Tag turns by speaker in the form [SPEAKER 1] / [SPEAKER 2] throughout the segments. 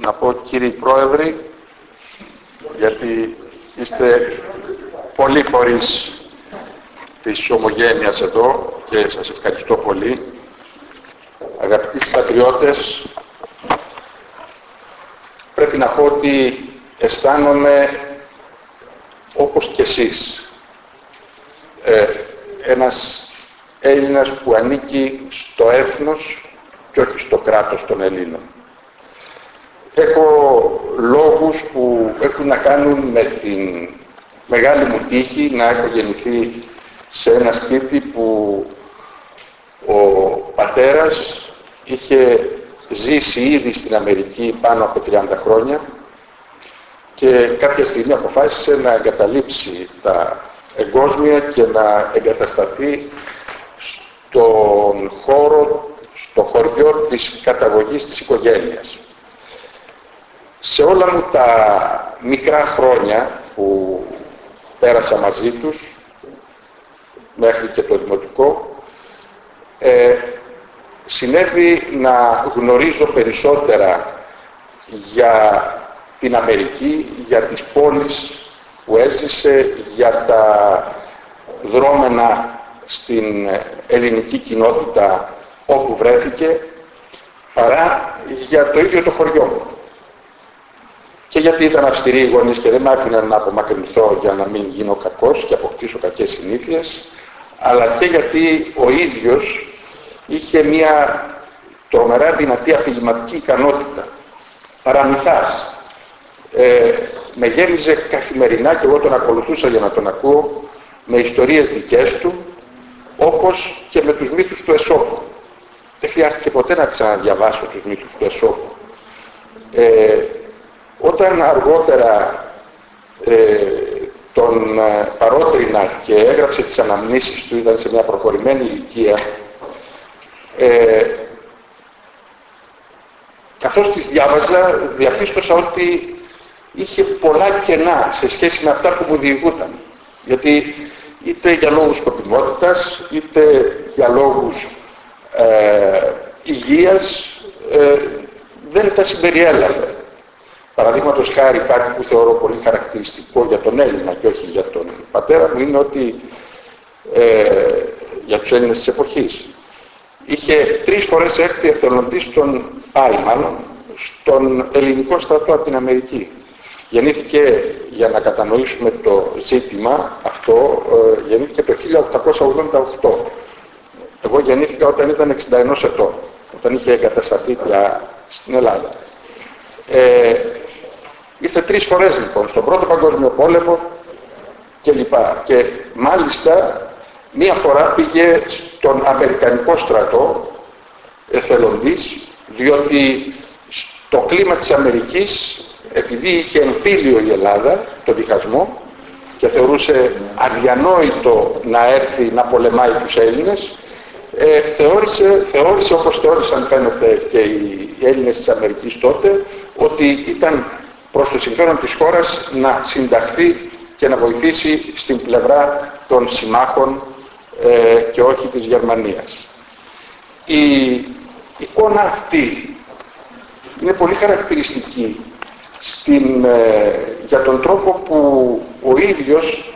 [SPEAKER 1] να πω κύριοι Πρόεδροι, γιατί είστε πολλοί φορείς της ομογένειας εδώ και σας ευχαριστώ πολύ. Αγαπητοί πατριώτες, πρέπει να πω ότι αισθάνομαι όπως και εσείς. Ε, ένας Έλληνας που ανήκει στο έθνος και όχι στο κράτος των Ελλήνων. Έχω λόγους που έχουν να κάνουν με την μεγάλη μου τύχη να έχω γεννηθεί σε ένα σπίτι που ο πατέρας είχε ζήσει ήδη στην Αμερική πάνω από 30 χρόνια και κάποια στιγμή αποφάσισε να εγκαταλείψει τα εγκόσμια και να εγκατασταθεί στον χώρο, στο χωριό της καταγωγής της οικογένειας. Σε όλα μου τα μικρά χρόνια που πέρασα μαζί τους, μέχρι και το δημοτικό, ε, συνέβη να γνωρίζω περισσότερα για την Αμερική, για τις πόλεις που έζησε, για τα δρόμενα στην ελληνική κοινότητα όπου βρέθηκε, παρά για το ίδιο το χωριό μου. Και γιατί ήταν αυστηροί οι γονείς και δεν με άφηναν να απομακρυνθώ για να μην γίνω κακός και αποκτήσω κακές συνήθειες, αλλά και γιατί ο ίδιος είχε μια τρομερά δυνατή αφηγηματική ικανότητα. Παραμυθάς. Ε, με γέμιζε καθημερινά και εγώ τον ακολουθούσα για να τον ακούω με ιστορίες δικές του όπως και με τους μύθους του Εσώπου. Δεν χρειάστηκε ποτέ να ξαναδιαβάσω τους μύθους του Εσώπου. Ε, όταν αργότερα ε, τον ε, παρότρινα και έγραψε τις αναμνήσεις του, ήταν σε μια προχωρημένη ηλικία, ε, καθώς τις διάβαζα διαπίστωσα ότι είχε πολλά κενά σε σχέση με αυτά που μου διηγούταν. Γιατί είτε για λόγους σκοπιμότητας, είτε για λόγους ε, υγείας, ε, δεν τα συμπεριέλαβε. Παραδείγματος χάρη κάτι που θεωρώ πολύ χαρακτηριστικό για τον Έλληνα και όχι για τον πατέρα μου είναι ότι ε, για τους Έλληνες της εποχής είχε τρεις φορές έρθει εθελοντής στον πάει μάλλον στον ελληνικό στρατό από την Αμερική. Γεννήθηκε, για να κατανοήσουμε το ζήτημα αυτό, ε, γεννήθηκε το 1888. Εγώ γεννήθηκα όταν ήταν 61 ετών, όταν είχε εγκατασταθεί πια στην Ελλάδα. Ε, ήρθε τρεις φορές λοιπόν, στον Πρώτο Παγκόσμιο Πόλεμο και λοιπά. Και μάλιστα μία φορά πήγε στον Αμερικανικό στρατό εθελοντής, διότι στο κλίμα της Αμερικής επειδή είχε εμφύλιο η Ελλάδα, το διχασμό, και θεωρούσε αδιανόητο να έρθει να πολεμάει τους Έλληνες, ε, θεώρησε, θεώρησε όπως θεώρησαν φαίνεται και οι Έλληνες της Αμερικής τότε, ότι ήταν προς το συμφέρον της χώρας να συνταχθεί και να βοηθήσει στην πλευρά των συμμάχων ε, και όχι της Γερμανίας. Η εικόνα αυτή είναι πολύ χαρακτηριστική στην, ε, για τον τρόπο που ο ίδιος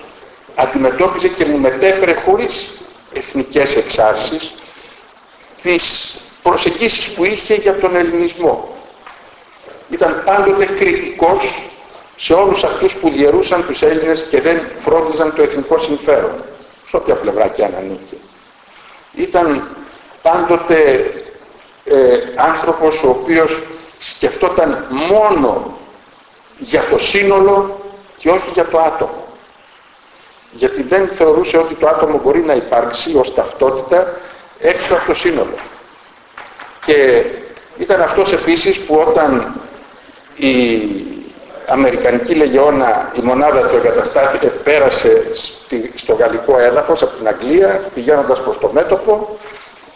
[SPEAKER 1] αντιμετώπιζε και μου μετέφερε χωρίς εθνικές εξάρσεις τις προσεγγίσεις που είχε για τον ελληνισμό. Ήταν πάντοτε κριτικός σε όλους αυτούς που διαιρούσαν τους Έλληνες και δεν φρόντιζαν το εθνικό συμφέρον, σε όποια πλευρά και αν ανήκε. Ήταν πάντοτε ε, άνθρωπος ο οποίος σκεφτόταν μόνο για το σύνολο και όχι για το άτομο. Γιατί δεν θεωρούσε ότι το άτομο μπορεί να υπάρξει ως ταυτότητα έξω από το σύνολο. Και ήταν αυτός επίσης που όταν η Αμερικανική Λεγεώνα, η μονάδα του εγκαταστάθηκε, πέρασε στο γαλλικό έδαφος από την Αγγλία, πηγαίνοντας προς το μέτωπο,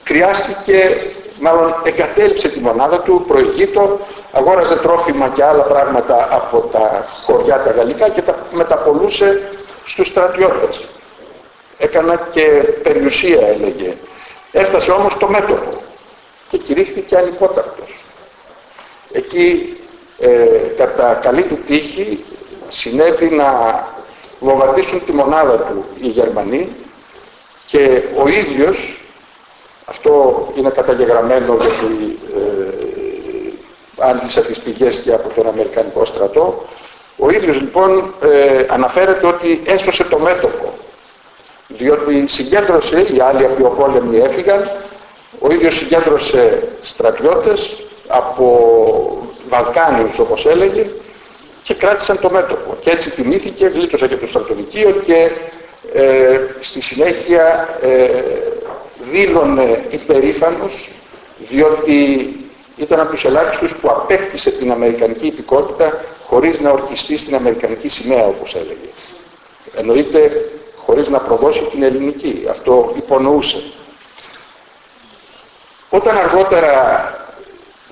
[SPEAKER 1] χρειάστηκε μάλλον εγκατέλειψε τη μονάδα του, προηγείτο, αγόραζε τρόφιμα και άλλα πράγματα από τα χωριά τα γαλλικά και τα μεταπολούσε στους στρατιώτες. Έκανα και περιουσία έλεγε. Έφτασε όμως το μέτωπο και κηρύχθηκε ανυπότακτος. Εκεί ε, κατά καλή του τύχη συνέβη να βομβαρδίσουν τη μονάδα του οι Γερμανοί και ο ίδιος, αυτό είναι καταγεγραμμένο γιατί ε, τις πηγές και από τον Αμερικανικό στρατό, ο ίδιος λοιπόν ε, αναφέρεται ότι έσωσε το μέτωπο διότι συγκέντρωσε, οι άλλοι από οι πόλεμοι έφυγαν, ο ίδιος συγκέντρωσε στρατιώτες από Βαλκάνιους όπως έλεγε και κράτησαν το μέτωπο. Και έτσι τιμήθηκε, γλίτωσε και το στρατοδικείο και ε, στη συνέχεια ε, δήλωνε υπερήφανος διότι ήταν από τους ελάχιστους που απέκτησε την Αμερικανική υπηκότητα χωρίς να ορκιστεί στην Αμερικανική σημαία όπως έλεγε. Εννοείται χωρίς να προδώσει την ελληνική. Αυτό υπονοούσε. Όταν αργότερα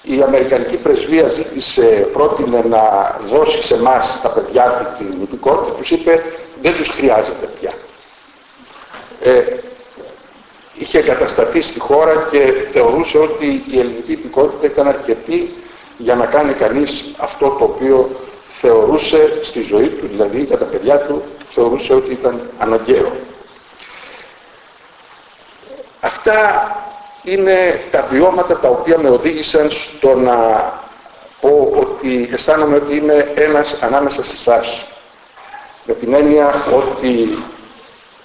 [SPEAKER 1] η Αμερικανική Πρεσβεία ζήτησε, πρότεινε να δώσει σε εμάς τα παιδιά του την υπηκότητα, τους είπε δεν τους χρειάζεται πια. Ε, είχε εγκατασταθεί στη χώρα και θεωρούσε ότι η ελληνική υπηκότητα ήταν αρκετή για να κάνει κανείς αυτό το οποίο θεωρούσε στη ζωή του, δηλαδή για τα παιδιά του θεωρούσε ότι ήταν αναγκαίο. Αυτά είναι τα βιώματα τα οποία με οδήγησαν στο να πω ότι αισθάνομαι ότι είμαι ένας ανάμεσα σε εσάς. Με την έννοια ότι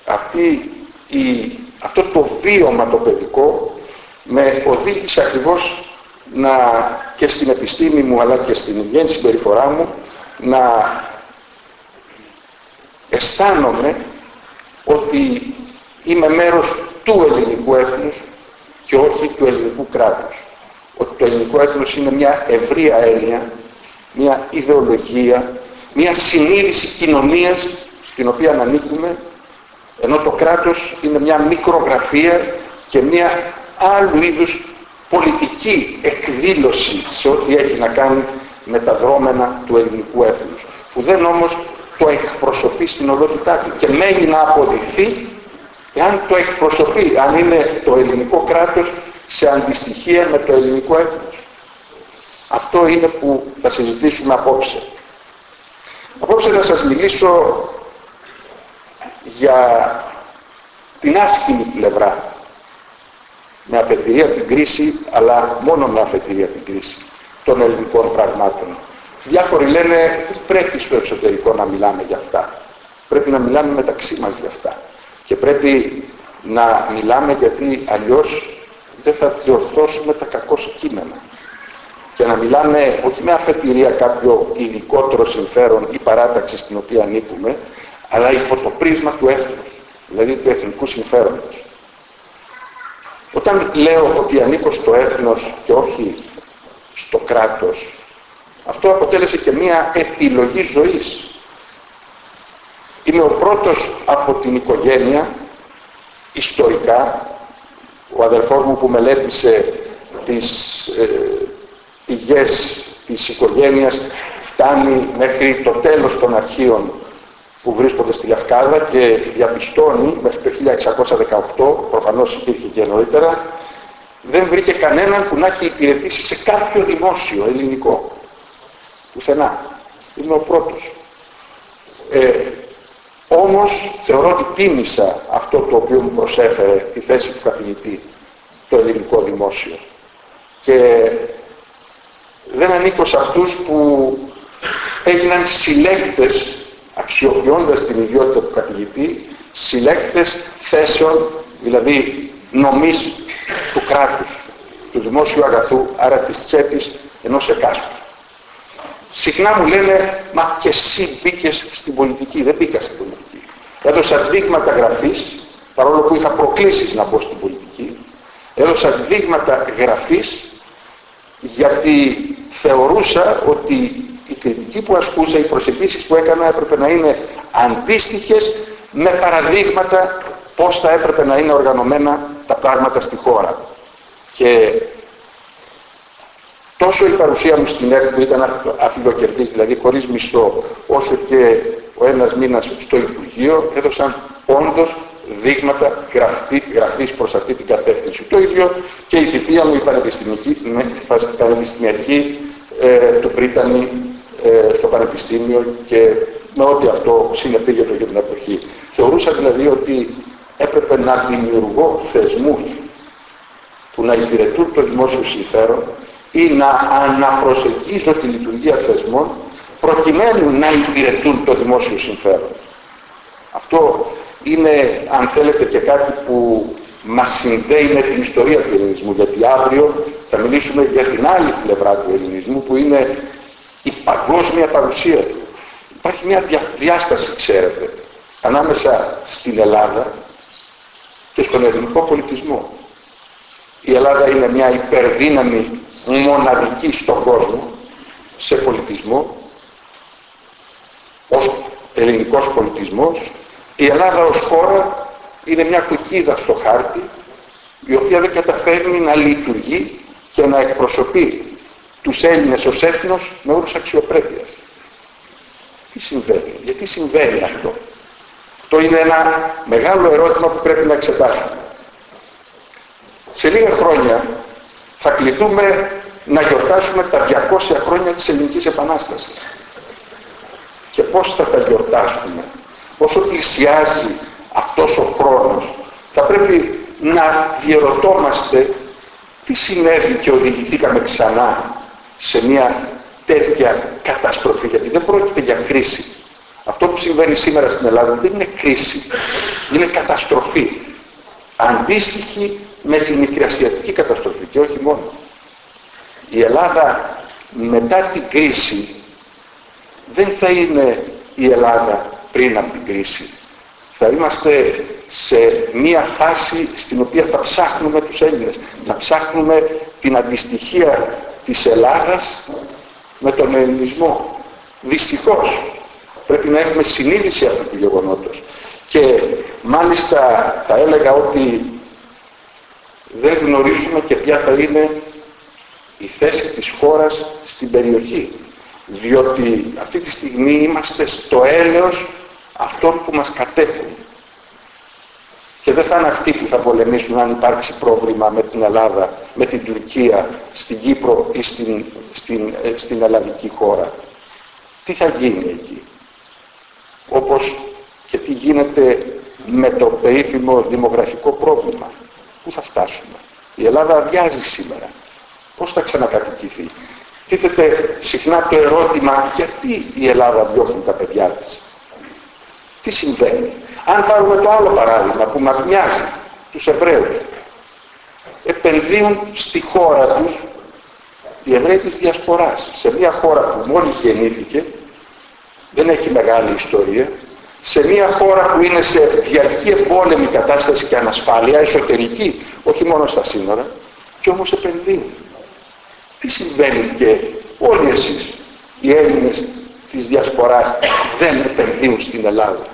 [SPEAKER 1] αυτή η, αυτό το βίωμα το παιδικό με οδήγησε ακριβώς να, και στην επιστήμη μου αλλά και στην υγιεινή συμπεριφορά μου να αισθάνομαι ότι είμαι μέρος του ελληνικού έθνους και όχι του ελληνικού κράτους. Ότι το ελληνικό έθνος είναι μια ευρεία έννοια, μια ιδεολογία, μια συνείδηση κοινωνίας στην οποία ανήκουμε, ενώ το κράτος είναι μια μικρογραφία και μια άλλου είδους πολιτική εκδήλωση σε ό,τι έχει να κάνει με τα δρόμενα του ελληνικού έθνους, που δεν όμως το εκπροσωπεί στην ολότητά του και μένει να αποδειχθεί εάν το εκπροσωπεί, αν είναι το ελληνικό κράτος σε αντιστοιχεία με το ελληνικό έθνος. Αυτό είναι που θα συζητήσουμε απόψε. Απόψε θα σας μιλήσω για την άσχημη πλευρά με αφετηρία την κρίση, αλλά μόνο με αφετηρία την κρίση των ελληνικών πραγμάτων. Διάφοροι λένε πρέπει στο εξωτερικό να μιλάμε για αυτά. Πρέπει να μιλάμε μεταξύ μας για αυτά. Και πρέπει να μιλάμε γιατί αλλιώς δεν θα διορθώσουμε τα κακό κείμενα. Και να μιλάμε όχι με αφετηρία κάποιο ειδικότερο συμφέρον ή παράταξη στην οποία ανήκουμε, αλλά υπό το πρίσμα του έθνους, δηλαδή του εθνικού συμφέροντος. Όταν λέω ότι ανήκω στο έθνος και όχι στο κράτος, αυτό αποτέλεσε και μία επιλογή ζωής. Είμαι ο πρώτος από την οικογένεια, ιστορικά, ο αδερφός μου που μελέτησε τις ε, πηγές της οικογένειας φτάνει μέχρι το τέλος των αρχείων που βρίσκονται στη Λευκάδα και διαπιστώνει μέχρι το 1618, προφανώς υπήρχε και νωρίτερα, δεν βρήκε κανέναν που να έχει υπηρετήσει σε κάποιο δημόσιο ελληνικό. Πουθενά. Είμαι ο πρώτος. Ε, όμως θεωρώ ότι τίμησα αυτό το οποίο μου προσέφερε τη θέση του καθηγητή, το ελληνικό δημόσιο. Και δεν ανήκω σε αυτούς που έγιναν συλλέκτες, αξιοποιώντας την ιδιότητα του καθηγητή, συλλέκτες θέσεων, δηλαδή νομής του κράτους, του δημόσιου αγαθού, άρα της τσέπης ενός εκάστου. Συχνά μου λένε, μα και εσύ μπήκες στην πολιτική. Δεν μπήκα στην πολιτική. Έδωσα δείγματα γραφής, παρόλο που είχα προκλήσεις να μπω στην πολιτική, έδωσα δείγματα γραφής γιατί θεωρούσα ότι η κριτική που ασκούσα, οι προσεγγίσεις που έκανα έπρεπε να είναι αντίστοιχες με παραδείγματα πώς θα έπρεπε να είναι οργανωμένα τα πράγματα στη χώρα. Και τόσο η παρουσία μου στην ΕΡΤ που ήταν αφιλοκερδής, δηλαδή χωρίς μισθό, όσο και ο ένας μήνας στο Υπουργείο, έδωσαν όντως δείγματα γραφή, γραφής προς αυτή την κατεύθυνση. Το ίδιο και η θητεία μου η πανεπιστημιακή, πανεπιστημιακή ε, του Πρίτανη ε, στο Πανεπιστήμιο και με ό,τι αυτό συνεπήγεται για την εποχή. Θεωρούσα δηλαδή ότι έπρεπε να δημιουργώ θεσμούς που να υπηρετούν το δημόσιο συμφέρον ή να αναπροσεγγίζω τη λειτουργία θεσμών προκειμένου να υπηρετούν το δημόσιο συμφέρον. Αυτό είναι, αν θέλετε, και κάτι που μας συνδέει με την ιστορία του ελληνισμού, γιατί αύριο θα μιλήσουμε για την άλλη πλευρά του ελληνισμού, που είναι η παγκόσμια παρουσία του. Υπάρχει μια διάσταση, ξέρετε, ανάμεσα στην Ελλάδα και στον ελληνικό πολιτισμό. Η Ελλάδα είναι μια υπερδύναμη μοναδική στον κόσμο, σε πολιτισμό, ως ελληνικός πολιτισμός. Η Ελλάδα ως χώρα είναι μια κουκίδα στο χάρτη, η οποία δεν καταφέρνει να λειτουργεί και να εκπροσωπεί τους Έλληνες ως έθνος με όρους αξιοπρέπειας. Τι συμβαίνει, γιατί συμβαίνει αυτό; Αυτό είναι ένα μεγάλο ερώτημα που πρέπει να εξετάσουμε. Σε λίγα χρόνια θα κληθούμε να γιορτάσουμε τα 200 χρόνια της Ελληνικής Επανάστασης. Και πώς θα τα γιορτάσουμε. Όσο πλησιάζει αυτός ο χρόνος θα πρέπει να διερωτόμαστε τι συνέβη και οδηγηθήκαμε ξανά σε μια τέτοια καταστροφή. Γιατί δεν πρόκειται για κρίση. Αυτό που συμβαίνει σήμερα στην Ελλάδα δεν είναι κρίση. Είναι καταστροφή. Αντίστοιχη με την μικρασιατική καταστροφή και όχι μόνο. Η Ελλάδα μετά την κρίση δεν θα είναι η Ελλάδα πριν από την κρίση. Θα είμαστε σε μία φάση στην οποία θα ψάχνουμε τους Έλληνες. Θα ψάχνουμε την αντιστοιχία της Ελλάδας με τον ελληνισμό. Δυστυχώς πρέπει να έχουμε συνείδηση αυτού του γεγονότος. Και μάλιστα θα έλεγα ότι δεν γνωρίζουμε και ποια θα είναι η θέση της χώρας στην περιοχή. Διότι αυτή τη στιγμή είμαστε στο έλεος αυτών που μας κατέχουν. Και δεν θα είναι αυτοί που θα πολεμήσουν αν υπάρξει πρόβλημα με την Ελλάδα, με την Τουρκία, στην Κύπρο ή στην, στην, ε, στην ελλαδική χώρα. Τι θα γίνει εκεί; Όπως και τι γίνεται με το περίφημο δημογραφικό πρόβλημα. Πού θα φτάσουμε; Η Ελλάδα αδειάζει σήμερα. Πώς θα ξανακατοικηθεί; Τίθεται συχνά το ερώτημα γιατί η Ελλάδα διώχνει τα παιδιά της; Τι συμβαίνει; Αν πάρουμε το άλλο παράδειγμα που μας μοιάζει, τους Εβραίους, επενδύουν στη χώρα τους οι Εβραίοι της Διασποράς, σε μια χώρα που μόλις γεννήθηκε, δεν έχει μεγάλη ιστορία, σε μια χώρα που είναι σε διαρκή εμπόλεμη κατάσταση και ανασφάλεια, εσωτερική, όχι μόνο στα σύνορα, και όμως επενδύουν. Τι συμβαίνει και όλοι εσείς, οι Έλληνες της Διασποράς, δεν επενδύουν στην Ελλάδα.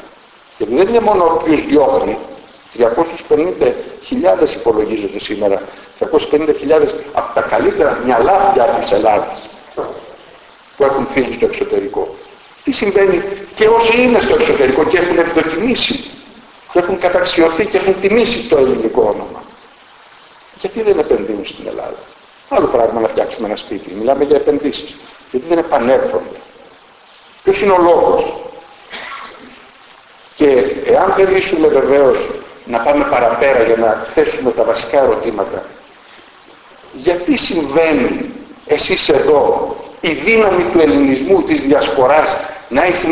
[SPEAKER 1] Γιατί δεν είναι μόνο ο οποίος διώχνει, 350.000 υπολογίζονται σήμερα, 350.000 από τα καλύτερα μυαλά της Ελλάδας που έχουν φύγει στο εξωτερικό. Τι συμβαίνει; Και όσοι είναι στο εξωτερικό και έχουν ευδοκιμήσει και έχουν καταξιωθεί και έχουν τιμήσει το ελληνικό όνομα. Γιατί δεν επενδύουν στην Ελλάδα; Άλλο πράγμα να φτιάξουμε ένα σπίτι. Μιλάμε για επενδύσεις. Γιατί δεν επανέρχονται. Ποιος είναι ο λόγος; Και εάν θελήσουμε βεβαίως να πάμε παραπέρα για να θέσουμε τα βασικά ερωτήματα, γιατί συμβαίνει εσείς εδώ η δύναμη του ελληνισμού, της διασποράς, να έχει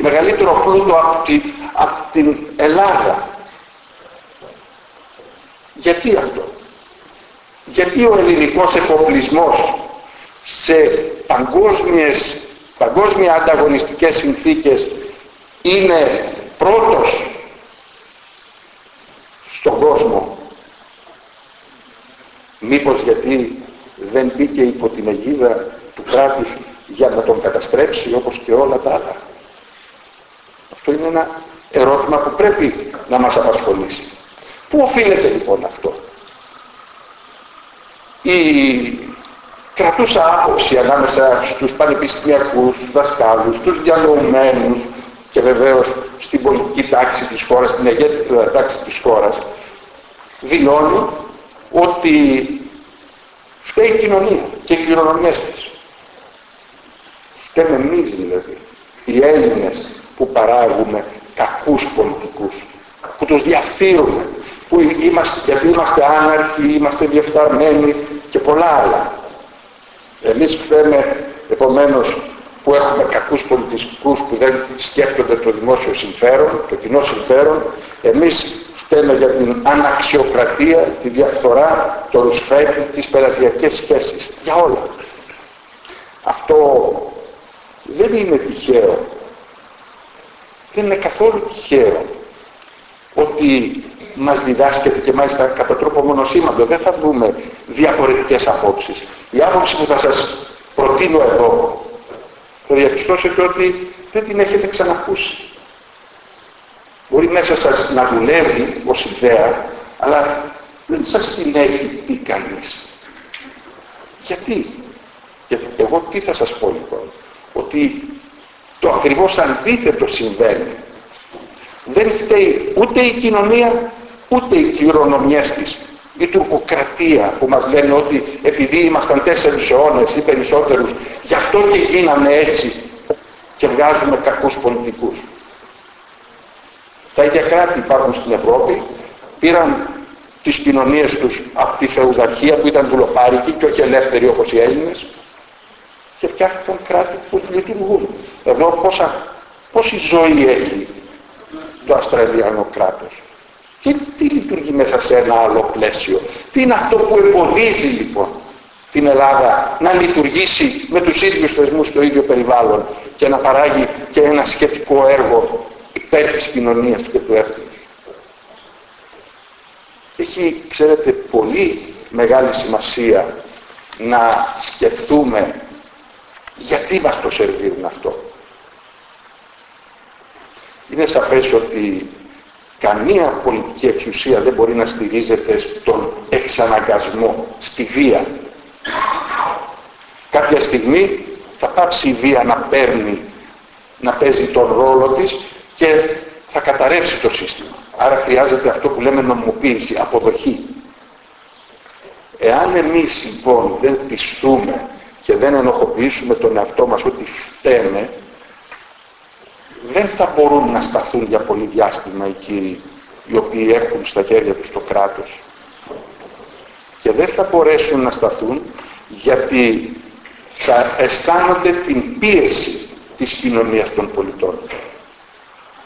[SPEAKER 1] μεγαλύτερο πλούτο από, τη, από την Ελλάδα. Γιατί αυτό; Γιατί ο ελληνικός εφοπλισμός σε παγκόσμιες, παγκόσμια ανταγωνιστικές συνθήκες είναι πρώτος στον κόσμο; Μήπως γιατί δεν μπήκε υπό την αιγίδα του κράτους για να τον καταστρέψει όπως και όλα τα άλλα. Αυτό είναι ένα ερώτημα που πρέπει να μας απασχολήσει. Πού οφείλεται λοιπόν αυτό; Η κρατούσα άποψη ανάμεσα στους πανεπιστημιακούς δασκάλους, στους διανοουμένους και βεβαίως στην πολιτική τάξη της χώρας, στην αγέντητα τάξη της χώρας, δηλώνει ότι φταίει η κοινωνία και οι κληρονομιές της. Φταίμε εμείς δηλαδή, οι Έλληνες που παράγουμε κακούς πολιτικούς, που τους διαφθείρουμε, που είμαστε, γιατί είμαστε άναρχοι, είμαστε διεφθαρμένοι και πολλά άλλα. Εμείς φταίμε επομένως που έχουμε κακούς πολιτιστικούς που δεν σκέφτονται το δημόσιο συμφέρον, το κοινό συμφέρον. Εμείς φταίμε για την αναξιοκρατία, τη διαφθορά, το ρουσφέτη, τις πελατειακές σχέσεις. Για όλα. Αυτό δεν είναι τυχαίο. Δεν είναι καθόλου τυχαίο ότι μας διδάσκεται και μάλιστα κατά τρόπο μονοσήμαντο. Δεν θα δούμε διαφορετικές απόψεις. Η άποψη που θα σας προτείνω εδώ θα διαπιστώσετε ότι δεν την έχετε ξανακούσει. Μπορεί μέσα σας να δουλεύει ως ιδέα, αλλά δεν σας την έχει πει κανείς. Γιατί; Γιατί εγώ τι θα σας πω λοιπόν; Ότι το ακριβώς αντίθετο συμβαίνει. Δεν φταίει ούτε η κοινωνία, ούτε οι κληρονομιές της. Η τουρκοκρατία που μας λένε ότι επειδή ήμασταν τέσσερις αιώνες ή περισσότερους, γι' αυτό και γίναμε έτσι και βγάζουμε κακούς πολιτικούς. Τα ίδια κράτη υπάρχουν στην Ευρώπη, πήραν τις κοινωνίες τους από τη φεουδαρχία που ήταν δουλοπάρικοι και όχι ελεύθεροι όπως οι Έλληνες και φτιάχτηκαν κράτη που λειτουργούν. Εδώ πόσα, πόση ζωή έχει το Αστραλιανό κράτος. Και τι λειτουργεί μέσα σε ένα άλλο πλαίσιο. Τι είναι αυτό που εμποδίζει λοιπόν την Ελλάδα να λειτουργήσει με τους ίδιους θεσμούς στο ίδιο περιβάλλον και να παράγει και ένα σχετικό έργο υπέρ της κοινωνίας και του έθνους. Έχει, ξέρετε, πολύ μεγάλη σημασία να σκεφτούμε γιατί μας το σερβίρουν αυτό; Είναι σαφές ότι καμία πολιτική εξουσία δεν μπορεί να στηρίζεται στον εξαναγκασμό, στη βία. Κάποια στιγμή θα πάψει η βία να παίρνει, να παίζει τον ρόλο της και θα καταρρεύσει το σύστημα. Άρα χρειάζεται αυτό που λέμε νομοποίηση, αποδοχή. Εάν εμείς λοιπόν δεν πιστούμε και δεν ενοχοποιήσουμε τον εαυτό μας ότι φταίμε, δεν θα μπορούν να σταθούν για πολύ διάστημα οι κύριοι οι οποίοι έχουν στα χέρια τους το κράτος. Και δεν θα μπορέσουν να σταθούν γιατί θα αισθάνονται την πίεση της κοινωνίας των πολιτών.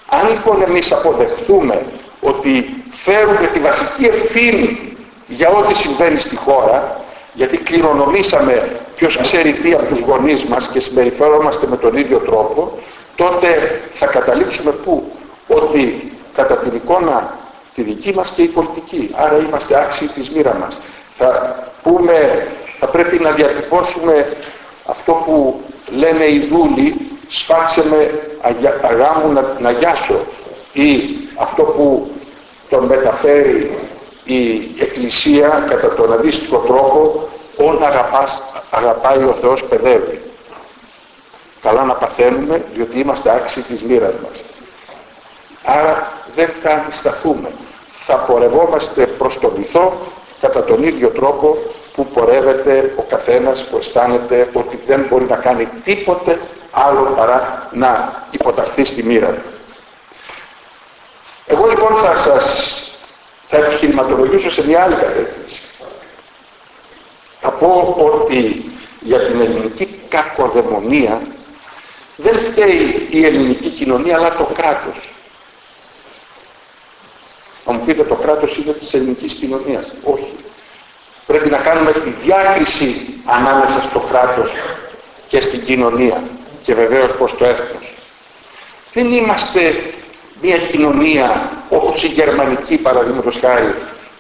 [SPEAKER 1] Αν λοιπόν εμείς αποδεχτούμε ότι φέρουμε τη βασική ευθύνη για ό,τι συμβαίνει στη χώρα, γιατί κληρονομήσαμε ποιος ξέρει τι από τους γονείς μας και συμπεριφερόμαστε με τον ίδιο τρόπο, τότε θα καταλήξουμε πού, ότι κατά την εικόνα τη δική μας και η πολιτική, άρα είμαστε άξιοι της μοίρα μας. Θα, πούμε, θα πρέπει να διατυπώσουμε αυτό που λένε οι δούλοι, σφάξε με αγάμου να, να γιάσω ή αυτό που τον μεταφέρει η Εκκλησία κατά τον αντίστοιχο τρόπο όν αγαπάς, αγαπάει ο Θεός παιδεύει καλά να παθαίνουμε διότι είμαστε άξιοι της μοίρας μας. Άρα δεν θα αντισταθούμε. Θα πορευόμαστε προς το βυθό κατά τον ίδιο τρόπο που πορεύεται ο καθένας που αισθάνεται ότι δεν μπορεί να κάνει τίποτε άλλο παρά να υποταχθεί στη μοίρα του. Εγώ λοιπόν θα σας θα επιχειρηματολογήσω σε μια άλλη κατεύθυνση. Θα πω ότι για την ελληνική κακοδαιμονία δεν φταίει η ελληνική κοινωνία αλλά το κράτος. Θα μου πείτε το κράτος είναι της ελληνικής κοινωνίας. Όχι. Πρέπει να κάνουμε τη διάκριση ανάμεσα στο κράτος και στην κοινωνία και βεβαίως προς το έθνος. Δεν είμαστε μια κοινωνία όπως η γερμανική παραδείγματος χάρη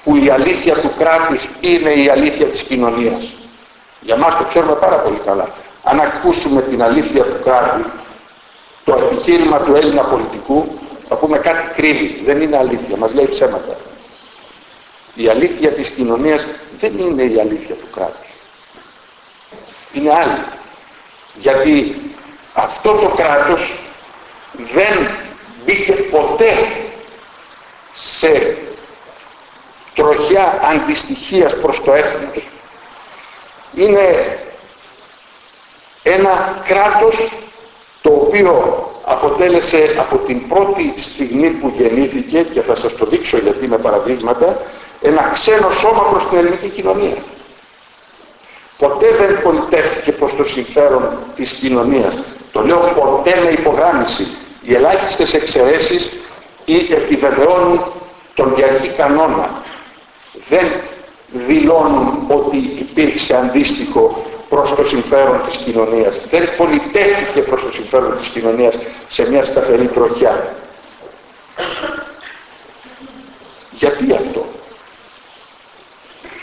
[SPEAKER 1] που η αλήθεια του κράτους είναι η αλήθεια της κοινωνίας. Για μας το ξέρουμε πάρα πολύ καλά αν ακούσουμε την αλήθεια του κράτους, το επιχείρημα του Έλληνα πολιτικού, θα πούμε κάτι κρύβει. Δεν είναι αλήθεια, μας λέει ψέματα. Η αλήθεια της κοινωνίας δεν είναι η αλήθεια του κράτους. Είναι άλλη. Γιατί αυτό το κράτος δεν μπήκε ποτέ σε τροχιά αντιστοιχίας προς το έθνος. Είναι Ένα κράτος το οποίο αποτέλεσε από την πρώτη στιγμή που γεννήθηκε και θα σας το δείξω γιατί με παραδείγματα ένα ξένο σώμα προς την ελληνική κοινωνία. Ποτέ δεν πολιτεύτηκε προς το συμφέρον της κοινωνίας. Το λέω ποτέ με υπογράμμιση. Οι ελάχιστες εξαιρέσεις ή επιβεβαιώνουν τον διαρκή κανόνα. Δεν δηλώνουν ότι υπήρξε αντίστοιχο προς το συμφέρον της κοινωνίας. Δεν πολιτεύτηκε προς το συμφέρον της κοινωνίας σε μια σταθερή τροχιά. Γιατί αυτό;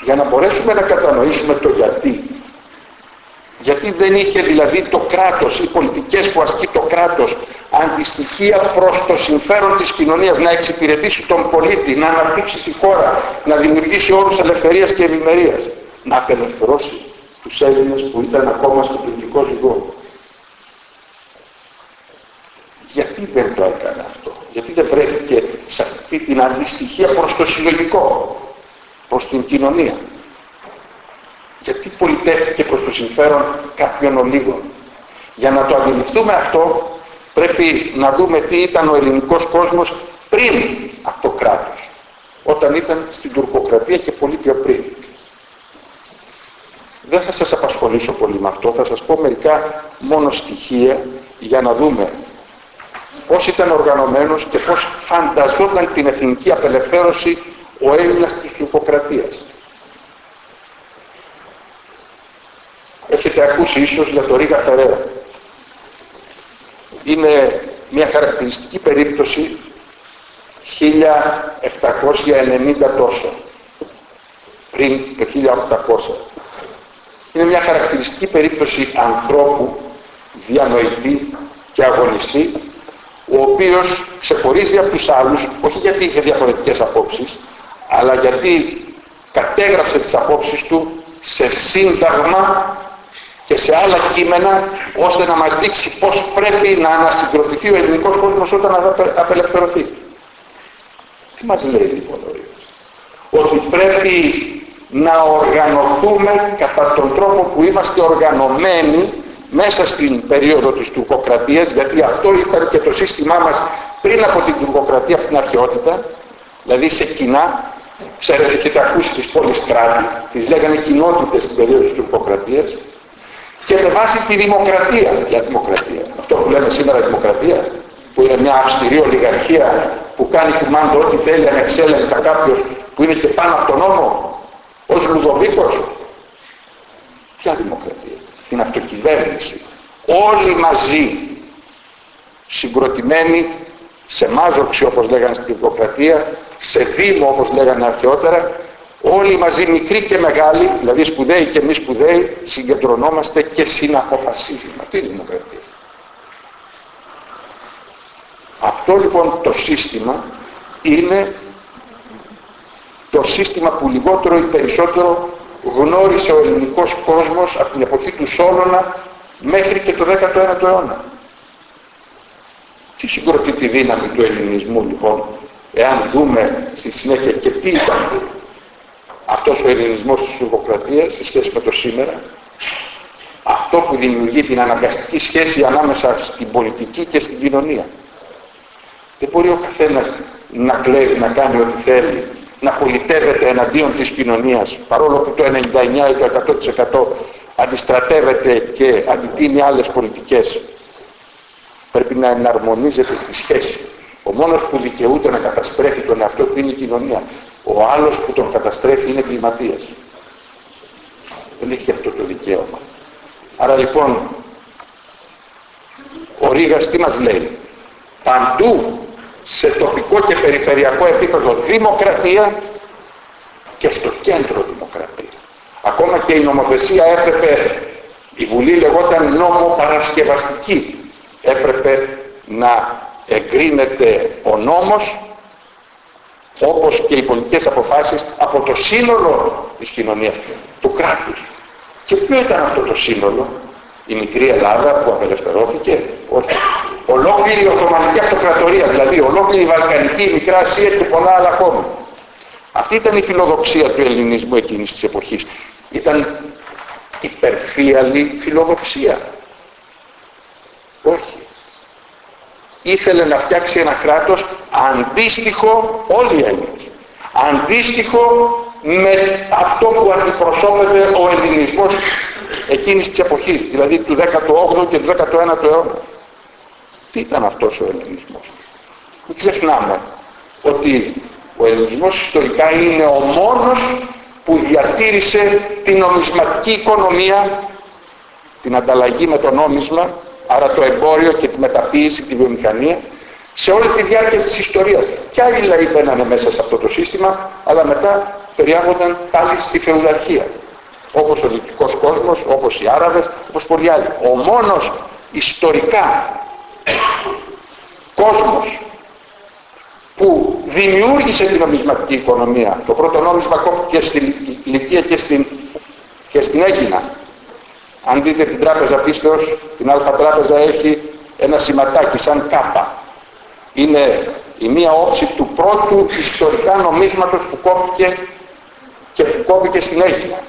[SPEAKER 1] Για να μπορέσουμε να κατανοήσουμε το γιατί. Γιατί δεν είχε δηλαδή το κράτος, οι πολιτικές που ασκεί το κράτος αντιστοιχεία προς το συμφέρον της κοινωνίας να εξυπηρετήσει τον πολίτη, να αναπτύξει τη χώρα, να δημιουργήσει όρους ελευθερίας και ευημερίας, να απελευθερώσει τους Έλληνες που ήταν ακόμα στο τουρκικό ζυγό. Γιατί δεν το έκανε αυτό, γιατί δεν βρέθηκε σε αυτή την αντιστοιχεία προς το συλλογικό, προς την κοινωνία; Γιατί πολιτεύτηκε προς το συμφέρον κάποιων ολίγων. Για να το αντιληφθούμε αυτό πρέπει να δούμε τι ήταν ο ελληνικός κόσμος πριν από το κράτος. Όταν ήταν στην τουρκοκρατία και πολύ πιο πριν. Δεν θα σας απασχολήσω πολύ με αυτό, θα σας πω μερικά μόνο στοιχεία για να δούμε πώς ήταν οργανωμένος και πώς φανταζόταν την εθνική απελευθέρωση ο Έλληνας της τουρκοκρατίας. Έχετε ακούσει ίσως για το Ρίγα Φερέρα. Είναι μια χαρακτηριστική περίπτωση 1790 τόσο πριν το 1800 είναι μια χαρακτηριστική περίπτωση ανθρώπου διανοητή και αγωνιστή ο οποίος ξεχωρίζει από τους άλλους όχι γιατί είχε διαφορετικές απόψεις αλλά γιατί κατέγραψε τις απόψεις του σε σύνταγμα και σε άλλα κείμενα ώστε να μας δείξει πώς πρέπει να ανασυγκροτηθεί ο ελληνικός κόσμος όταν απελευθερωθεί. Τι μας λέει λοιπόν ο Ότι πρέπει να οργανωθούμε κατά τον τρόπο που είμαστε οργανωμένοι μέσα στην περίοδο της τουρκοκρατίας, γιατί αυτό ήταν και το σύστημά μας πριν από την τουρκοκρατία, από την αρχαιότητα, δηλαδή σε κοινά, ξέρετε έχετε ακούσει τις πόλεις κράτη, τις λέγανε κοινότητες στην περίοδο της τουρκοκρατίας, και με βάση τη δημοκρατία, για δημοκρατία, αυτό που λέμε σήμερα δημοκρατία, που είναι μια αυστηρή ολιγαρχία που κάνει κουμάντο ό,τι θέλει ανεξέλεγκτα κάποιος που είναι και πάνω από τον νόμο, ως Λουδοβίκος. Ποια δημοκρατία. Την αυτοκυβέρνηση. Όλοι μαζί συγκροτημένοι σε μάζοξη όπως λέγανε στην δημοκρατία, σε δήμο όπως λέγανε αρχαιότερα, όλοι μαζί μικροί και μεγάλοι, δηλαδή σπουδαίοι και μη σπουδαίοι, συγκεντρωνόμαστε και συναποφασίζουμε. Αυτή είναι η δημοκρατία. Αυτό λοιπόν το σύστημα είναι το σύστημα που λιγότερο ή περισσότερο γνώρισε ο ελληνικός κόσμος από την εποχή του Σόλωνα μέχρι και το 19ο αιώνα. Τι συγκροτεί τη δύναμη του ελληνισμού λοιπόν, εάν δούμε στη συνέχεια και τι ήταν αυτός ο ελληνισμός της Τουρκοκρατίας σε σχέση με το σήμερα, αυτό που δημιουργεί την αναγκαστική σχέση ανάμεσα στην πολιτική και στην κοινωνία. Δεν μπορεί ο καθένας να κλέβει, να κάνει ό,τι θέλει να πολιτεύεται εναντίον της κοινωνίας παρόλο που το 99 ή το 100% αντιστρατεύεται και αντιτείνει άλλες πολιτικές. Πρέπει να εναρμονίζεται στη σχέση. Ο μόνος που δικαιούται να καταστρέφει τον εαυτό του είναι η κοινωνία ο άλλος που τον καταστρέφει είναι κλιματίας δεν έχει αυτό το δικαίωμα. Άρα λοιπόν ο Ρήγας τι μας λέει; Παντού σε τοπικό και περιφερειακό επίπεδο δημοκρατία και στο κέντρο δημοκρατία. Ακόμα και η νομοθεσία έπρεπε, η Βουλή λεγόταν νόμο παρασκευαστική, έπρεπε να εγκρίνεται ο νόμος όπως και οι πολιτικές αποφάσεις από το σύνολο της κοινωνίας, του κράτους. Και ποιο ήταν αυτό το σύνολο, η μικρή Ελλάδα που απελευθερώθηκε, όχι. Ολόκληρη η Οθωμανική Αυτοκρατορία, δηλαδή ολόκληρη η Βαλκανική, η Μικρά Ασία και πολλά άλλα ακόμα. Αυτή ήταν η φιλοδοξία του ελληνισμού εκείνης της εποχής. Ήταν υπερφύαλη φιλοδοξία. Ήθελε να φτιάξει ένα κράτος αντίστοιχο όλοι οι Έλληνες. Αντίστοιχο με αυτό που αντιπροσώπευε ο ελληνισμός εκείνης της εποχής, δηλαδή του 18ου και του 19ου αιώνα. Τι ήταν αυτός ο ελληνισμός; Μην ξεχνάμε ότι ο ελληνισμός ιστορικά είναι ο μόνος που διατήρησε την νομισματική οικονομία, την ανταλλαγή με το νόμισμα, άρα το εμπόριο και τη μεταποίηση, τη βιομηχανία, σε όλη τη διάρκεια της ιστορίας. Και άλλοι λαοί μπαίνανε μέσα σε αυτό το σύστημα, αλλά μετά περιάγονταν πάλι στη φεουδαρχία. Όπως ο δυτικός κόσμος, όπως οι Άραβες, όπως πολλοί άλλοι. Ο μόνος ιστορικά κόσμος που δημιούργησε την νομισματική οικονομία. Το πρώτο νόμισμα κόπηκε στην Λυκία και στην, και στην Έγινα. Αν δείτε την τράπεζα πίστεως, την Αλφα Τράπεζα έχει ένα σηματάκι σαν κάπα. Είναι η μία όψη του πρώτου ιστορικά νομίσματος που κόπηκε και που κόπηκε στην Έγινα.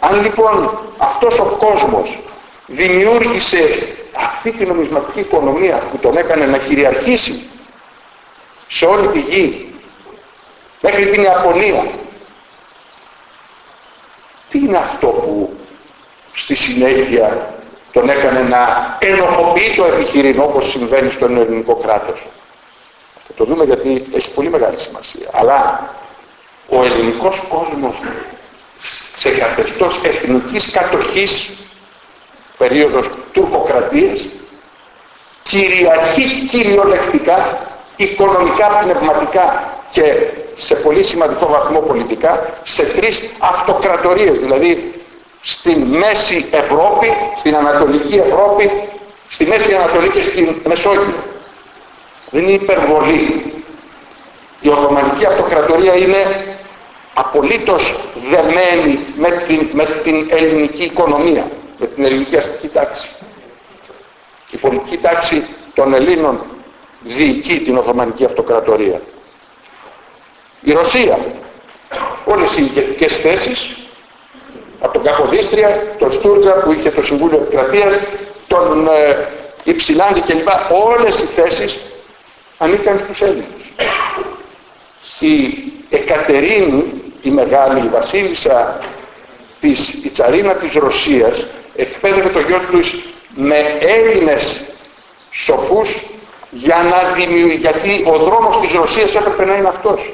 [SPEAKER 1] Αν λοιπόν αυτός ο κόσμος δημιούργησε αυτή τη νομισματική οικονομία που τον έκανε να κυριαρχήσει σε όλη τη γη μέχρι την Ιαπωνία τι είναι αυτό που στη συνέχεια τον έκανε να ενοχοποιεί το επιχειρήν όπως συμβαίνει στον ελληνικό κράτος. Θα το δούμε γιατί έχει πολύ μεγάλη σημασία. Αλλά ο ελληνικός κόσμος σε καθεστώς εθνικής κατοχής περίοδος τουρκοκρατίας κυριαρχεί κυριολεκτικά οικονομικά, πνευματικά και σε πολύ σημαντικό βαθμό πολιτικά σε τρεις αυτοκρατορίες δηλαδή στην Μέση Ευρώπη, στην Ανατολική Ευρώπη, στη Μέση Ανατολή και στην Μεσόγειο. Δεν είναι υπερβολή. Η Οθωμανική Αυτοκρατορία είναι απολύτως δεμένη με την, με την ελληνική οικονομία, με την ελληνική αστική τάξη. Η πολιτική τάξη των Ελλήνων διοικεί την Οθωμανική Αυτοκρατορία. Η Ρωσία, όλες οι ηγετικές θέσεις, από τον Καποδίστρια, τον Στούρτζα που είχε το Συμβούλιο Επικρατείας, τον ε, Υψηλάνδη κλπ. Όλες οι θέσεις ανήκαν στους Έλληνες. Η Εκατερίνη, η μεγάλη η βασίλισσα της, η τσαρίνα της Ρωσίας, εκπαίδευε το γιο του με Έλληνες σοφούς για να δημιουργήσει, γιατί ο δρόμος της Ρωσίας έπρεπε να είναι αυτός.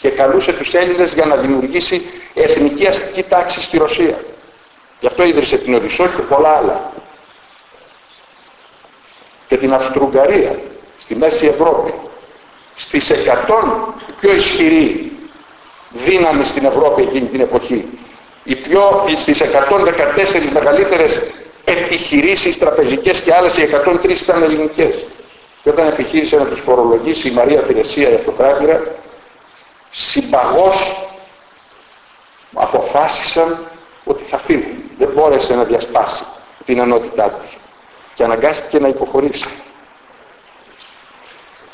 [SPEAKER 1] Και καλούσε τους Έλληνες για να δημιουργήσει εθνική αστική τάξη στη Ρωσία. Γι' αυτό ίδρυσε την Οδυσσό και πολλά άλλα. Και την Αυστρουγγαρία, στη Μέση Ευρώπη. Στις 100 πιο ισχυρή δύναμη στην Ευρώπη εκείνη την εποχή. Οι πιο, στις 114 μεγαλύτερες επιχειρήσεις τραπεζικές και άλλες οι 103 ήταν ελληνικές. Και όταν επιχείρησε να τους φορολογήσει η Μαρία Θηρεσία η αυτοκράτηρα, συμπαγώς αποφάσισαν ότι θα φύγουν. Δεν μπόρεσε να διασπάσει την ενότητά τους και αναγκάστηκε να υποχωρήσει.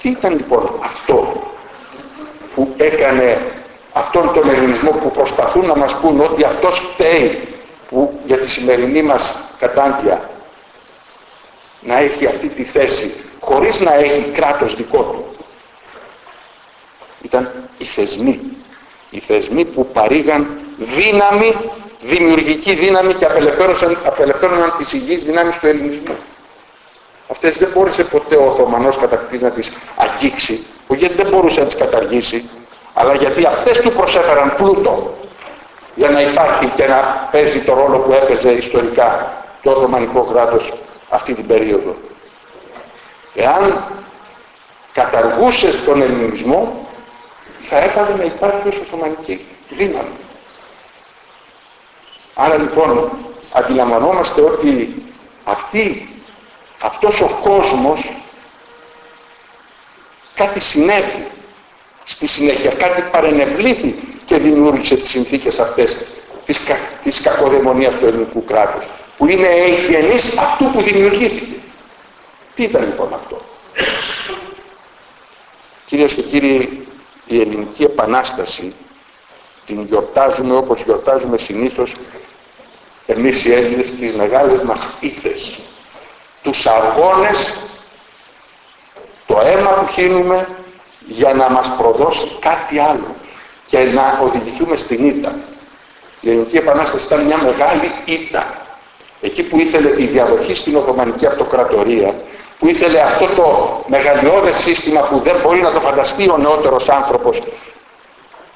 [SPEAKER 1] Τι ήταν λοιπόν αυτό που έκανε αυτόν τον ελληνισμό που προσπαθούν να μας πούν ότι αυτός φταίει που για τη σημερινή μας κατάντια να έχει αυτή τη θέση χωρίς να έχει κράτος δικό του; Ήταν οι θεσμοί. Οι θεσμοί που παρήγαν δύναμη, δημιουργική δύναμη και απελευθέρωσαν, απελευθέρωσαν τις υγιείς δυνάμεις του ελληνισμού. Αυτές δεν μπόρεσε ποτέ ο Οθωμανός κατακτής να τις αγγίξει, που γιατί δεν μπορούσε να τις καταργήσει, αλλά γιατί αυτές του προσέφεραν πλούτο για να υπάρχει και να παίζει το ρόλο που έπαιζε ιστορικά το Οθωμανικό κράτος αυτή την περίοδο. Εάν καταργούσες τον ελληνισμό θα έπρεπε να υπάρχει ως Οθωμανική δύναμη. Άρα λοιπόν αντιλαμβανόμαστε ότι αυτή, αυτός ο κόσμος κάτι συνέβη στη συνέχεια, κάτι παρενευλήθη και δημιούργησε τις συνθήκες αυτές της, κα, της κακοδαιμονίας του ελληνικού κράτους που είναι εγγενής αυτού που δημιουργήθηκε. Τι ήταν λοιπόν αυτό; Κυρίες και κύριοι, η ελληνική επανάσταση την γιορτάζουμε όπως γιορτάζουμε συνήθως εμείς οι Έλληνες τις μεγάλες μας ήττες. τους αγώνες, το αίμα που χύνουμε για να μας προδώσει κάτι άλλο και να οδηγηθούμε στην ήττα. Η Ελληνική Επανάσταση ήταν μια μεγάλη ήττα. Εκεί που ήθελε τη διαδοχή στην Οθωμανική Αυτοκρατορία, που ήθελε αυτό το μεγαλειώδες σύστημα που δεν μπορεί να το φανταστεί ο νεότερος άνθρωπος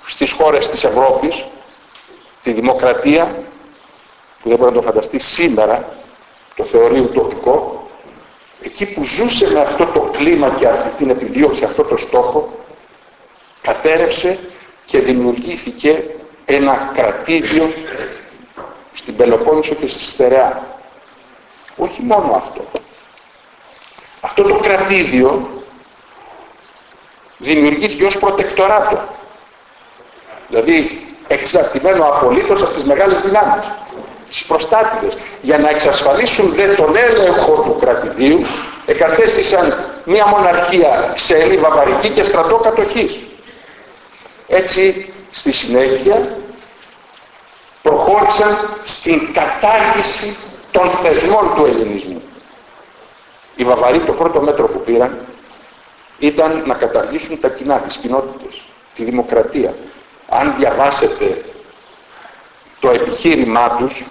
[SPEAKER 1] στις χώρες της Ευρώπης, τη δημοκρατία, που δεν μπορεί να το φανταστεί σήμερα, το θεωρεί ουτοπικό, εκεί που ζούσε με αυτό το κλίμα και αυτή την επιδίωξη, αυτό το στόχο, κατέρευσε και δημιουργήθηκε ένα κρατήδιο στην Πελοπόννησο και στη Στερεά. Όχι μόνο αυτό. Αυτό το κρατήδιο δημιουργήθηκε ως προτεκτοράτο. Δηλαδή εξαρτημένο απολύτως από τις μεγάλες δυνάμεις τις προστάτηδες. Για να εξασφαλίσουν δε τον έλεγχο του κρατηδίου εκατέστησαν μια μοναρχία ξένη, βαβαρική και στρατό κατοχής. Έτσι στη συνέχεια προχώρησαν στην κατάργηση των θεσμών του ελληνισμού. Οι Βαβαροί το πρώτο μέτρο που πήραν ήταν να καταργήσουν τα κοινά, τις κοινότητες, τη δημοκρατία. Αν διαβάσετε το επιχείρημά τους,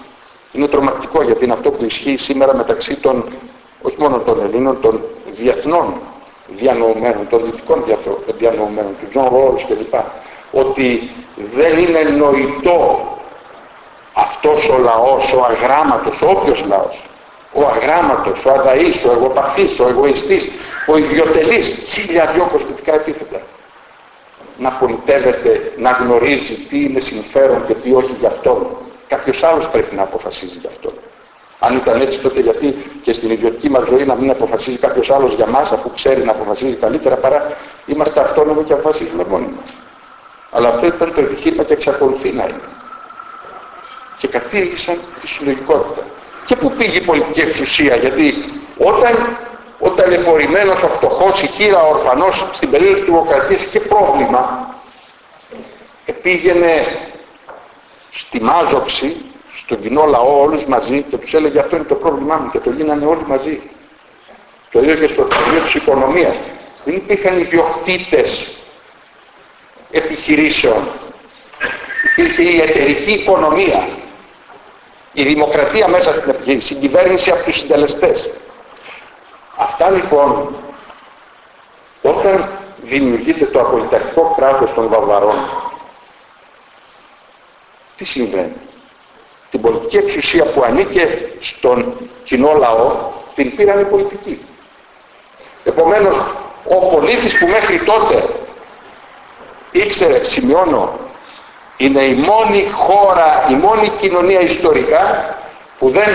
[SPEAKER 1] είναι τρομακτικό γιατί είναι αυτό που ισχύει σήμερα μεταξύ των, όχι μόνο των Ελλήνων, των διεθνών διανοωμένων, των δυτικών διανοωμένων, του Τζον Ρόλς κλπ. Ότι δεν είναι νοητό αυτός ο λαός, ο αγράμματος, όποιος λαός, ο αγράμματος, ο αδαής, ο εγωπαθής, ο εγωιστής, ο ιδιωτελής, χίλια δυο κοσμητικά επίθετα. Να πολιτεύεται, να γνωρίζει τι είναι συμφέρον και τι όχι για αυτόν Κάποιος άλλος πρέπει να αποφασίζει γι' αυτό. Αν ήταν έτσι τότε γιατί και στην ιδιωτική μας ζωή να μην αποφασίζει κάποιος άλλος για μας αφού ξέρει να αποφασίζει καλύτερα παρά είμαστε αυτόνομοι και αποφασίζουμε μόνοι μας. Αλλά αυτό ήταν το επιχείρημα και εξακολουθεί να είναι. Και κατήργησαν τη συλλογικότητα. Και πού πήγε η πολιτική εξουσία, γιατί όταν ο ταλαιπωρημένος, ο φτωχός, η χείρα, ο ορφανός στην περίοδο της δημοκρατίας είχε πρόβλημα, πήγαινε στη μάζοξη, στον κοινό λαό όλους μαζί και τους έλεγε αυτό είναι το πρόβλημά μου και το γίνανε όλοι μαζί. Το ίδιο και στο τομείο της οικονομίας. Δεν υπήρχαν ιδιοκτήτες επιχειρήσεων. Υπήρχε η εταιρική οικονομία. Η δημοκρατία μέσα στην επιχείρηση, η συγκυβέρνηση από τους συντελεστές. Αυτά λοιπόν, όταν δημιουργείται το απολυταρχικό κράτος των Βαβαρών, τι συμβαίνει; Την πολιτική εξουσία που ανήκε στον κοινό λαό την πήραν οι πολιτικοί. Επομένως ο πολίτης που μέχρι τότε ήξερε, σημειώνω, είναι η μόνη χώρα, η μόνη κοινωνία ιστορικά που δεν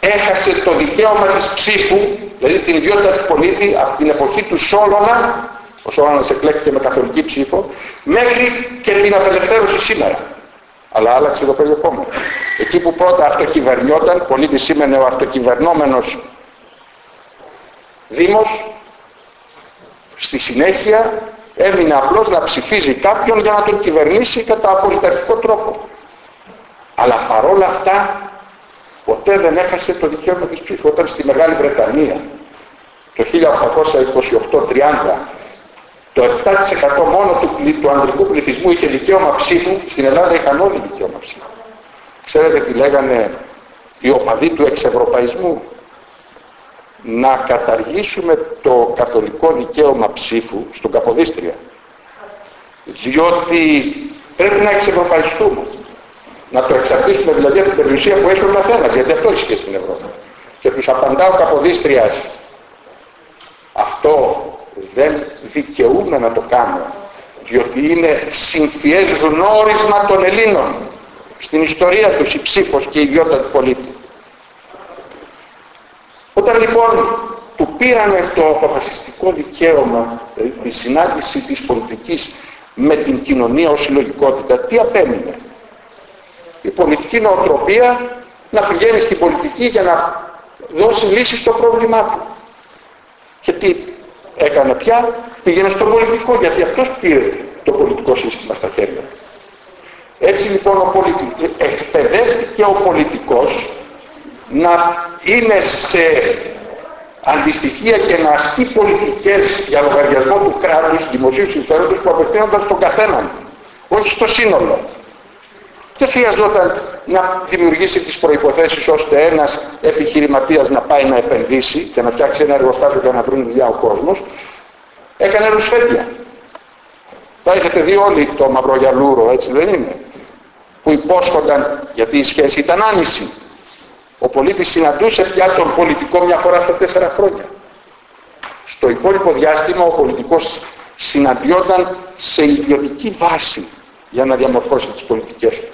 [SPEAKER 1] έχασε το δικαίωμα της ψήφου, δηλαδή την ιδιότητα του πολίτη από την εποχή του Σόλωνα, ο Σόλωνας εκλέχθηκε με καθολική ψήφο, μέχρι και την απελευθέρωση σήμερα αλλά άλλαξε το περιεχόμενο. Εκεί που πρώτα αυτοκυβερνιόταν, πολίτης σήμαινε ο αυτοκυβερνόμενος Δήμος, στη συνέχεια έμεινε απλώς να ψηφίζει κάποιον για να τον κυβερνήσει κατά απολυταρχικό τρόπο. Αλλά παρόλα αυτά ποτέ δεν έχασε το δικαίωμα της ψήφου. Όταν στη Μεγάλη Βρετανία το 1828-30 το 7% μόνο του, του ανδρικού πληθυσμού είχε δικαίωμα ψήφου, στην Ελλάδα είχαν όλοι δικαίωμα ψήφου. Ξέρετε τι λέγανε οι οπαδοί του εξευρωπαϊσμού; Να καταργήσουμε το καθολικό δικαίωμα ψήφου στον Καποδίστρια. Διότι πρέπει να εξευρωπαϊστούμε. Να το εξαρτήσουμε δηλαδή από την περιουσία που έχει ο καθένας, γιατί αυτό ισχύει στην Ευρώπη. Και τους απαντά ο Καποδίστριας, αυτό δεν δικαιούμαι να το κάνω διότι είναι συμφιές γνώρισμα των Ελλήνων στην ιστορία τους η ψήφος και η ιδιότητα του πολίτη. Όταν λοιπόν του πήρανε το αποφασιστικό δικαίωμα, δηλαδή τη συνάντηση της πολιτικής με την κοινωνία ως συλλογικότητα, τι απέμεινε; Η πολιτική νοοτροπία να πηγαίνει στην πολιτική για να δώσει λύση στο πρόβλημά του. Και τι έκανε πια, πήγαινε στο πολιτικό, γιατί αυτός πήρε το πολιτικό σύστημα στα χέρια. Έτσι λοιπόν ο πολιτι... εκπαιδεύτηκε ο πολιτικός να είναι σε αντιστοιχεία και να ασκεί πολιτικές για λογαριασμό του κράτους, δημοσίου συμφέροντος που απευθύνονταν στον καθέναν, όχι στο σύνολο. Δεν χρειαζόταν να δημιουργήσει τις προϋποθέσεις ώστε ένας επιχειρηματίας να πάει να επενδύσει και να φτιάξει ένα εργοστάσιο για να βρουν δουλειά ο κόσμος. Έκανε ρουσφέτια. Θα έχετε δει όλοι το μαυρογιαλούρο, έτσι δεν είναι. Που υπόσχονταν, γιατί η σχέση ήταν άνηση. Ο πολίτης συναντούσε πια τον πολιτικό μια φορά στα τέσσερα χρόνια. Στο υπόλοιπο διάστημα ο πολιτικός συναντιόταν σε ιδιωτική βάση για να διαμορφώσει τις πολιτικές του.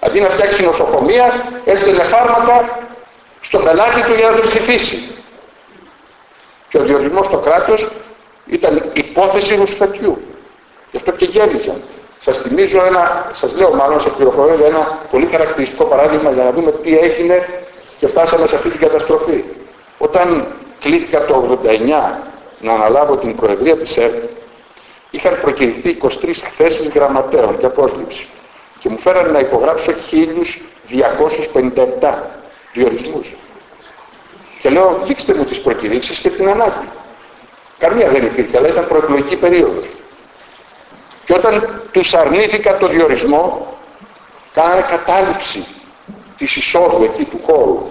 [SPEAKER 1] Αντί να φτιάξει νοσοκομεία, έστελνε φάρμακα στον πελάτη του για να τον ψηφίσει. Και ο διορισμός στο κράτος ήταν υπόθεση ρουσφετιού. Γι' αυτό και γέμιζαν. Σας θυμίζω ένα, σας λέω μάλλον σε πληροφορία για ένα πολύ χαρακτηριστικό παράδειγμα για να δούμε τι έγινε και φτάσαμε σε αυτή την καταστροφή. Όταν κλήθηκα το 89 να αναλάβω την Προεδρία της ΕΡΤ, είχαν προκυρηθεί 23 θέσεις γραμματέων για πρόσληψη και μου φέρανε να υπογράψω 1257 διορισμούς. Και λέω, δείξτε μου τις προκηρύξεις και την ανάγκη. Καμία δεν υπήρχε, αλλά ήταν προεκλογική περίοδος. Και όταν τους αρνήθηκα το διορισμό, κάνανε κατάληψη της εισόδου εκεί του χώρου.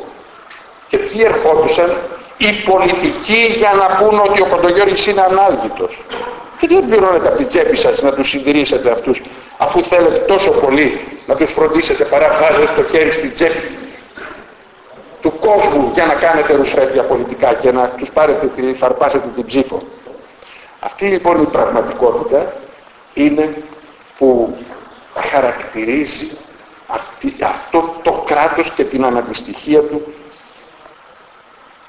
[SPEAKER 1] Και τι ερχόντουσαν, οι πολιτικοί για να πούν ότι ο Κοντογιώρης είναι ανάλγητος. Και δεν πληρώνετε από την τσέπη σας να τους συντηρήσετε αυτούς, αφού θέλετε τόσο πολύ να τους φροντίσετε παρά βάζετε το χέρι στην τσέπη του κόσμου για να κάνετε ρουσφέτια πολιτικά και να τους πάρετε, τη, φαρπάσετε την ψήφο. Αυτή λοιπόν η πραγματικότητα είναι που χαρακτηρίζει αυτή, αυτό το κράτος και την αναντιστοιχία του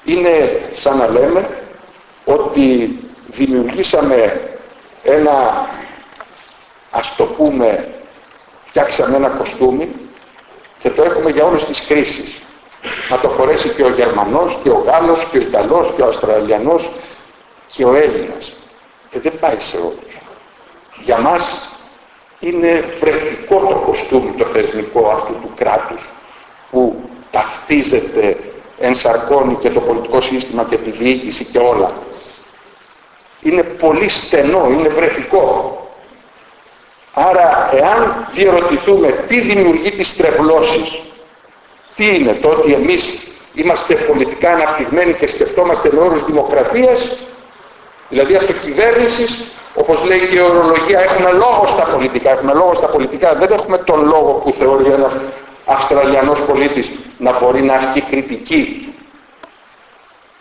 [SPEAKER 1] είναι σαν να λέμε ότι δημιουργήσαμε ένα ας το πούμε φτιάξαμε ένα κοστούμι και το έχουμε για όλες τις κρίσεις. Να το φορέσει και ο Γερμανός και ο Γάλλος και ο Ιταλός και ο Αυστραλιανός και ο Έλληνας. Και δεν πάει σε όλους. Για μας είναι βρεθικό το κοστούμι το θεσμικό αυτού του κράτους που ταυτίζεται, ενσαρκώνει και το πολιτικό σύστημα και τη διοίκηση και όλα. Είναι πολύ στενό, είναι βρεθικό. Άρα εάν διερωτηθούμε τι δημιουργεί τις τρευλώσεις, τι είναι το ότι εμείς είμαστε πολιτικά αναπτυγμένοι και σκεφτόμαστε με όρους δημοκρατίας, δηλαδή αυτοκυβέρνησης, όπως λέει και η ορολογία, έχουμε λόγο στα πολιτικά, έχουμε λόγο στα πολιτικά, δεν έχουμε τον λόγο που θεωρεί ένας Αυστραλιανός πολίτης να μπορεί να ασκεί κριτική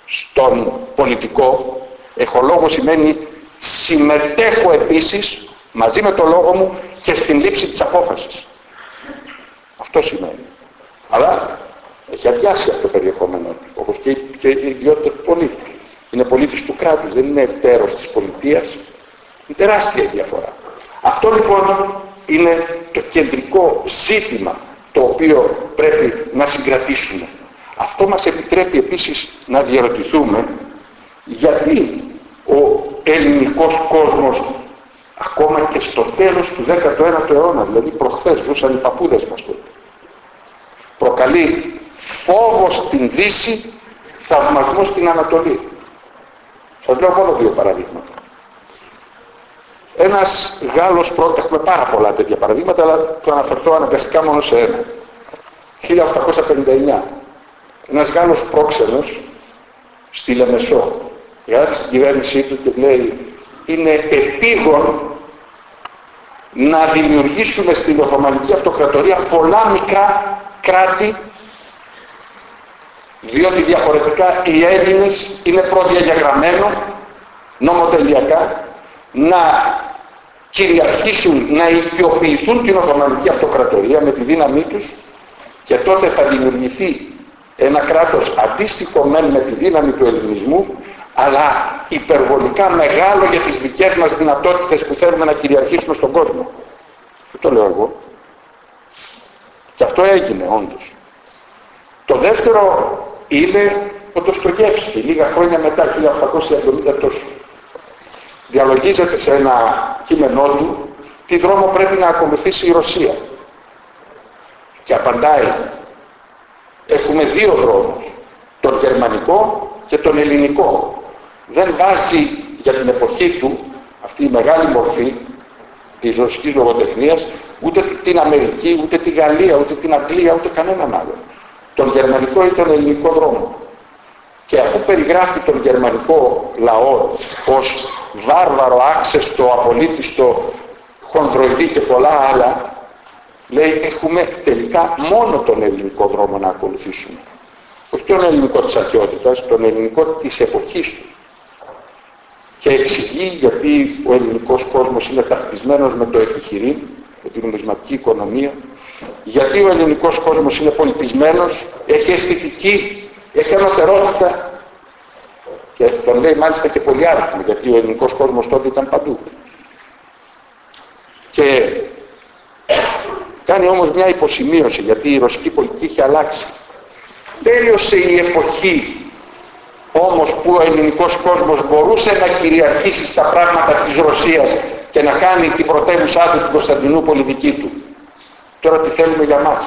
[SPEAKER 1] στον πολιτικό. Έχω λόγο σημαίνει συμμετέχω επίσης μαζί με τον λόγο μου και στην λήψη της απόφασης. Αυτό σημαίνει. Αλλά έχει αδειάσει αυτό το περιεχόμενο, όπως και, και η ιδιότητα του πολίτη. Είναι πολίτης του κράτους, δεν είναι εταίρος της πολιτείας, είναι τεράστια η διαφορά. Αυτό λοιπόν είναι το κεντρικό ζήτημα το οποίο πρέπει να συγκρατήσουμε. Αυτό μας επιτρέπει επίσης να διαρωτηθούμε γιατί ο ελληνικός κόσμος ακόμα και στο τέλος του 19ου αιώνα, δηλαδή προχθές ζούσαν οι παππούδες μας τότε, προκαλεί φόβο στην Δύση, θαυμασμό στην Ανατολή. Σας λέω μόνο δύο παραδείγματα. Ένας Γάλλος πρώτο, έχουμε πάρα πολλά τέτοια παραδείγματα, αλλά το αναφερθώ αναγκαστικά μόνο σε ένα. 1859. Ένας Γάλλος πρόξενος στη Λεμεσό γράφει στην κυβέρνησή του και λέει είναι επίγον να δημιουργήσουμε στην Οθωμανική Αυτοκρατορία πολλά μικρά κράτη διότι διαφορετικά οι Έλληνες είναι προδιαγεγραμμένο νομοτελειακά να κυριαρχήσουν, να οικειοποιηθούν την Οθωμανική Αυτοκρατορία με τη δύναμή τους και τότε θα δημιουργηθεί ένα κράτος αντίστοιχο με τη δύναμη του ελληνισμού αλλά υπερβολικά μεγάλο για τις δικές μας δυνατότητες που θέλουμε να κυριαρχήσουμε στον κόσμο. Δεν το λέω εγώ. Και αυτό έγινε όντως. Το δεύτερο είναι ο Τοστογεύσκη, λίγα χρόνια μετά, 1870 τόσο διαλογίζεται σε ένα κείμενό του τι δρόμο πρέπει να ακολουθήσει η Ρωσία. Και απαντάει, έχουμε δύο δρόμους, τον γερμανικό και τον ελληνικό. Δεν βάζει για την εποχή του αυτή η μεγάλη μορφή της ρωσικής λογοτεχνίας ούτε την Αμερική, ούτε τη Γαλλία, ούτε την Αγγλία, ούτε κανέναν άλλο. Τον γερμανικό ή τον ελληνικό δρόμο. Και αφού περιγράφει τον γερμανικό λαό ως βάρβαρο, άξεστο, απολύτιστο, χοντροειδή και πολλά άλλα, λέει έχουμε τελικά μόνο τον ελληνικό δρόμο να ακολουθήσουμε. Όχι τον ελληνικό της αρχαιότητας, τον ελληνικό της εποχής του. Και εξηγεί γιατί ο ελληνικός κόσμος είναι ταυτισμένος με το επιχειρήν, με την νομισματική οικονομία, γιατί ο ελληνικός κόσμος είναι πολιτισμένος, έχει αισθητική, έχει ανωτερότητα και τον λέει μάλιστα και πολύ άριθμο, γιατί ο ελληνικός κόσμος τότε ήταν παντού. Και κάνει όμως μια υποσημείωση, γιατί η ρωσική πολιτική έχει αλλάξει. Τέλειωσε η εποχή όμως που ο ελληνικός κόσμος μπορούσε να κυριαρχήσει στα πράγματα της Ρωσίας και να κάνει την πρωτεύουσά του την Κωνσταντινούπολη δική του. Τώρα τι θέλουμε για μας.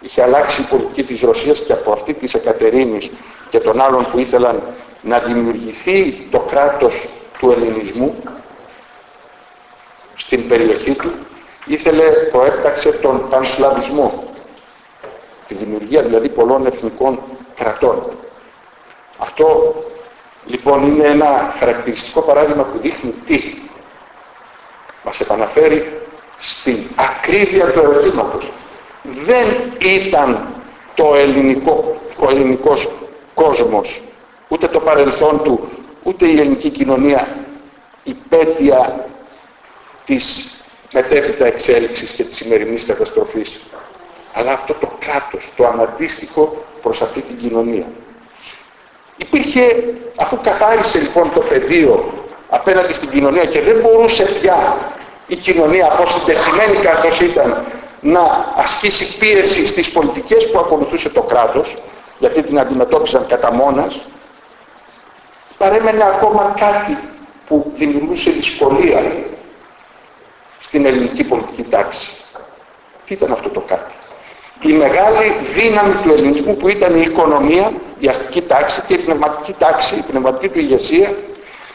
[SPEAKER 1] Είχε αλλάξει η πολιτική της Ρωσίας και από αυτή της Εκατερίνης και των άλλων που ήθελαν να δημιουργηθεί το κράτος του ελληνισμού στην περιοχή του ήθελε, προέπταξε τον πανσλαβισμό τη δημιουργία δηλαδή πολλών εθνικών κρατών. Αυτό λοιπόν είναι ένα χαρακτηριστικό παράδειγμα που δείχνει τι μας επαναφέρει στην ακρίβεια του ερωτήματος δεν ήταν το ελληνικό, ο ελληνικός κόσμος ούτε το παρελθόν του ούτε η ελληνική κοινωνία υπέτεια της μετέπειτα εξέλιξης και της σημερινής καταστροφής. Αλλά αυτό το κράτος, το αναντίστοιχο προς αυτή την κοινωνία. Υπήρχε, αφού καθάρισε λοιπόν το πεδίο απέναντι στην κοινωνία και δεν μπορούσε πια η κοινωνία αποσυντεθειμένη καθώς ήταν να ασκήσει πίεση στις πολιτικές που ακολουθούσε το κράτος, γιατί την αντιμετώπιζαν κατά μόνας, παρέμενε ακόμα κάτι που δημιουργούσε δυσκολία στην ελληνική πολιτική τάξη. Τι ήταν αυτό το κάτι; Η μεγάλη δύναμη του ελληνισμού που ήταν η οικονομία, η αστική τάξη και η πνευματική τάξη, η πνευματική του ηγεσία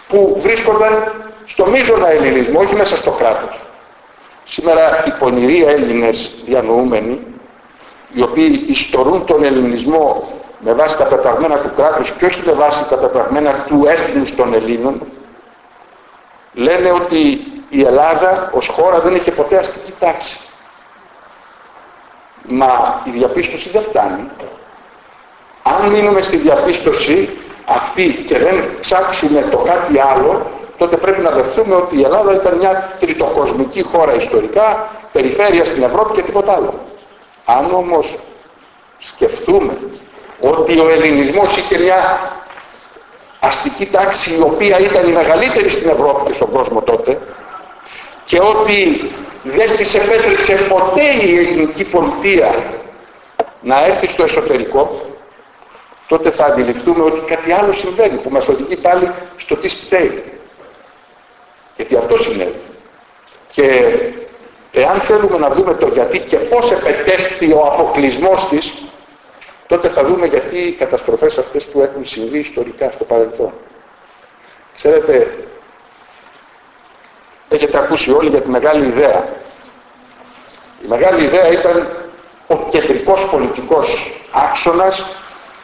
[SPEAKER 1] που βρίσκονταν στο μείζωνα ελληνισμό, όχι μέσα στο κράτος. Σήμερα οι πονηροί Έλληνες διανοούμενοι, οι οποίοι ιστορούν τον ελληνισμό με βάση τα πεπραγμένα του κράτους και όχι με βάση τα πεπραγμένα του έθνους των Ελλήνων, λένε ότι η Ελλάδα ως χώρα δεν είχε ποτέ αστική τάξη. Μα η διαπίστωση δεν φτάνει. Αν μείνουμε στη διαπίστωση αυτή και δεν ψάξουμε το κάτι άλλο, τότε πρέπει να δεχθούμε ότι η Ελλάδα ήταν μια τριτοκοσμική χώρα ιστορικά, περιφέρεια στην Ευρώπη και τίποτα άλλο. Αν όμως σκεφτούμε ότι ο ελληνισμός είχε μια αστική τάξη η οποία ήταν η μεγαλύτερη στην Ευρώπη και στον κόσμο τότε και ότι δεν της επέτρεψε ποτέ η ελληνική πολιτεία να έρθει στο εσωτερικό τότε θα αντιληφθούμε ότι κάτι άλλο συμβαίνει που μας οδηγεί πάλι στο τι φταίει. Γιατί αυτός συνέβη. Και εάν θέλουμε να δούμε το γιατί και πώς επετέχθη ο αποκλεισμός της τότε θα δούμε γιατί οι καταστροφές αυτές που έχουν συμβεί ιστορικά στο παρελθόν. Ξέρετε, έχετε ακούσει όλοι για τη μεγάλη ιδέα. Η μεγάλη ιδέα ήταν ο κεντρικός πολιτικός άξονας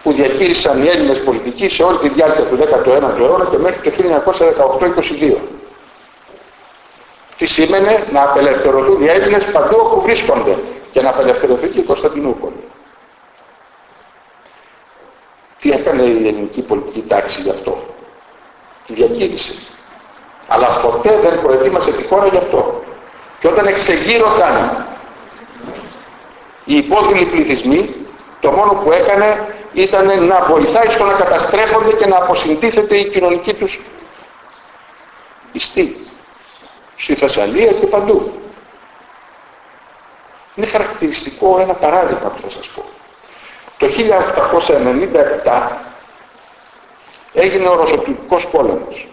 [SPEAKER 1] που διακήρυσαν οι Έλληνες πολιτικοί σε όλη τη διάρκεια του 19ου αιώνα και μέχρι το 1918-22. Τι σήμαινε να απελευθερωθούν οι Έλληνες παντού όπου βρίσκονται και να απελευθερωθεί και η Κωνσταντινούπολη. Τι έκανε η ελληνική πολιτική τάξη γι' αυτό; Τη διακήρυσε. Αλλά ποτέ δεν προετοίμασε τη χώρα γι' αυτό. Και όταν εξεγείρωταν οι υπόδειλοι πληθυσμοί, το μόνο που έκανε ήταν να βοηθάει στο να καταστρέφονται και να αποσυντήθεται η κοινωνική τους ιστή. Στη Θεσσαλία και παντού. Είναι χαρακτηριστικό ένα παράδειγμα που θα σας πω. Το 1897 έγινε ο Ρωσοτουρκικός πόλεμος.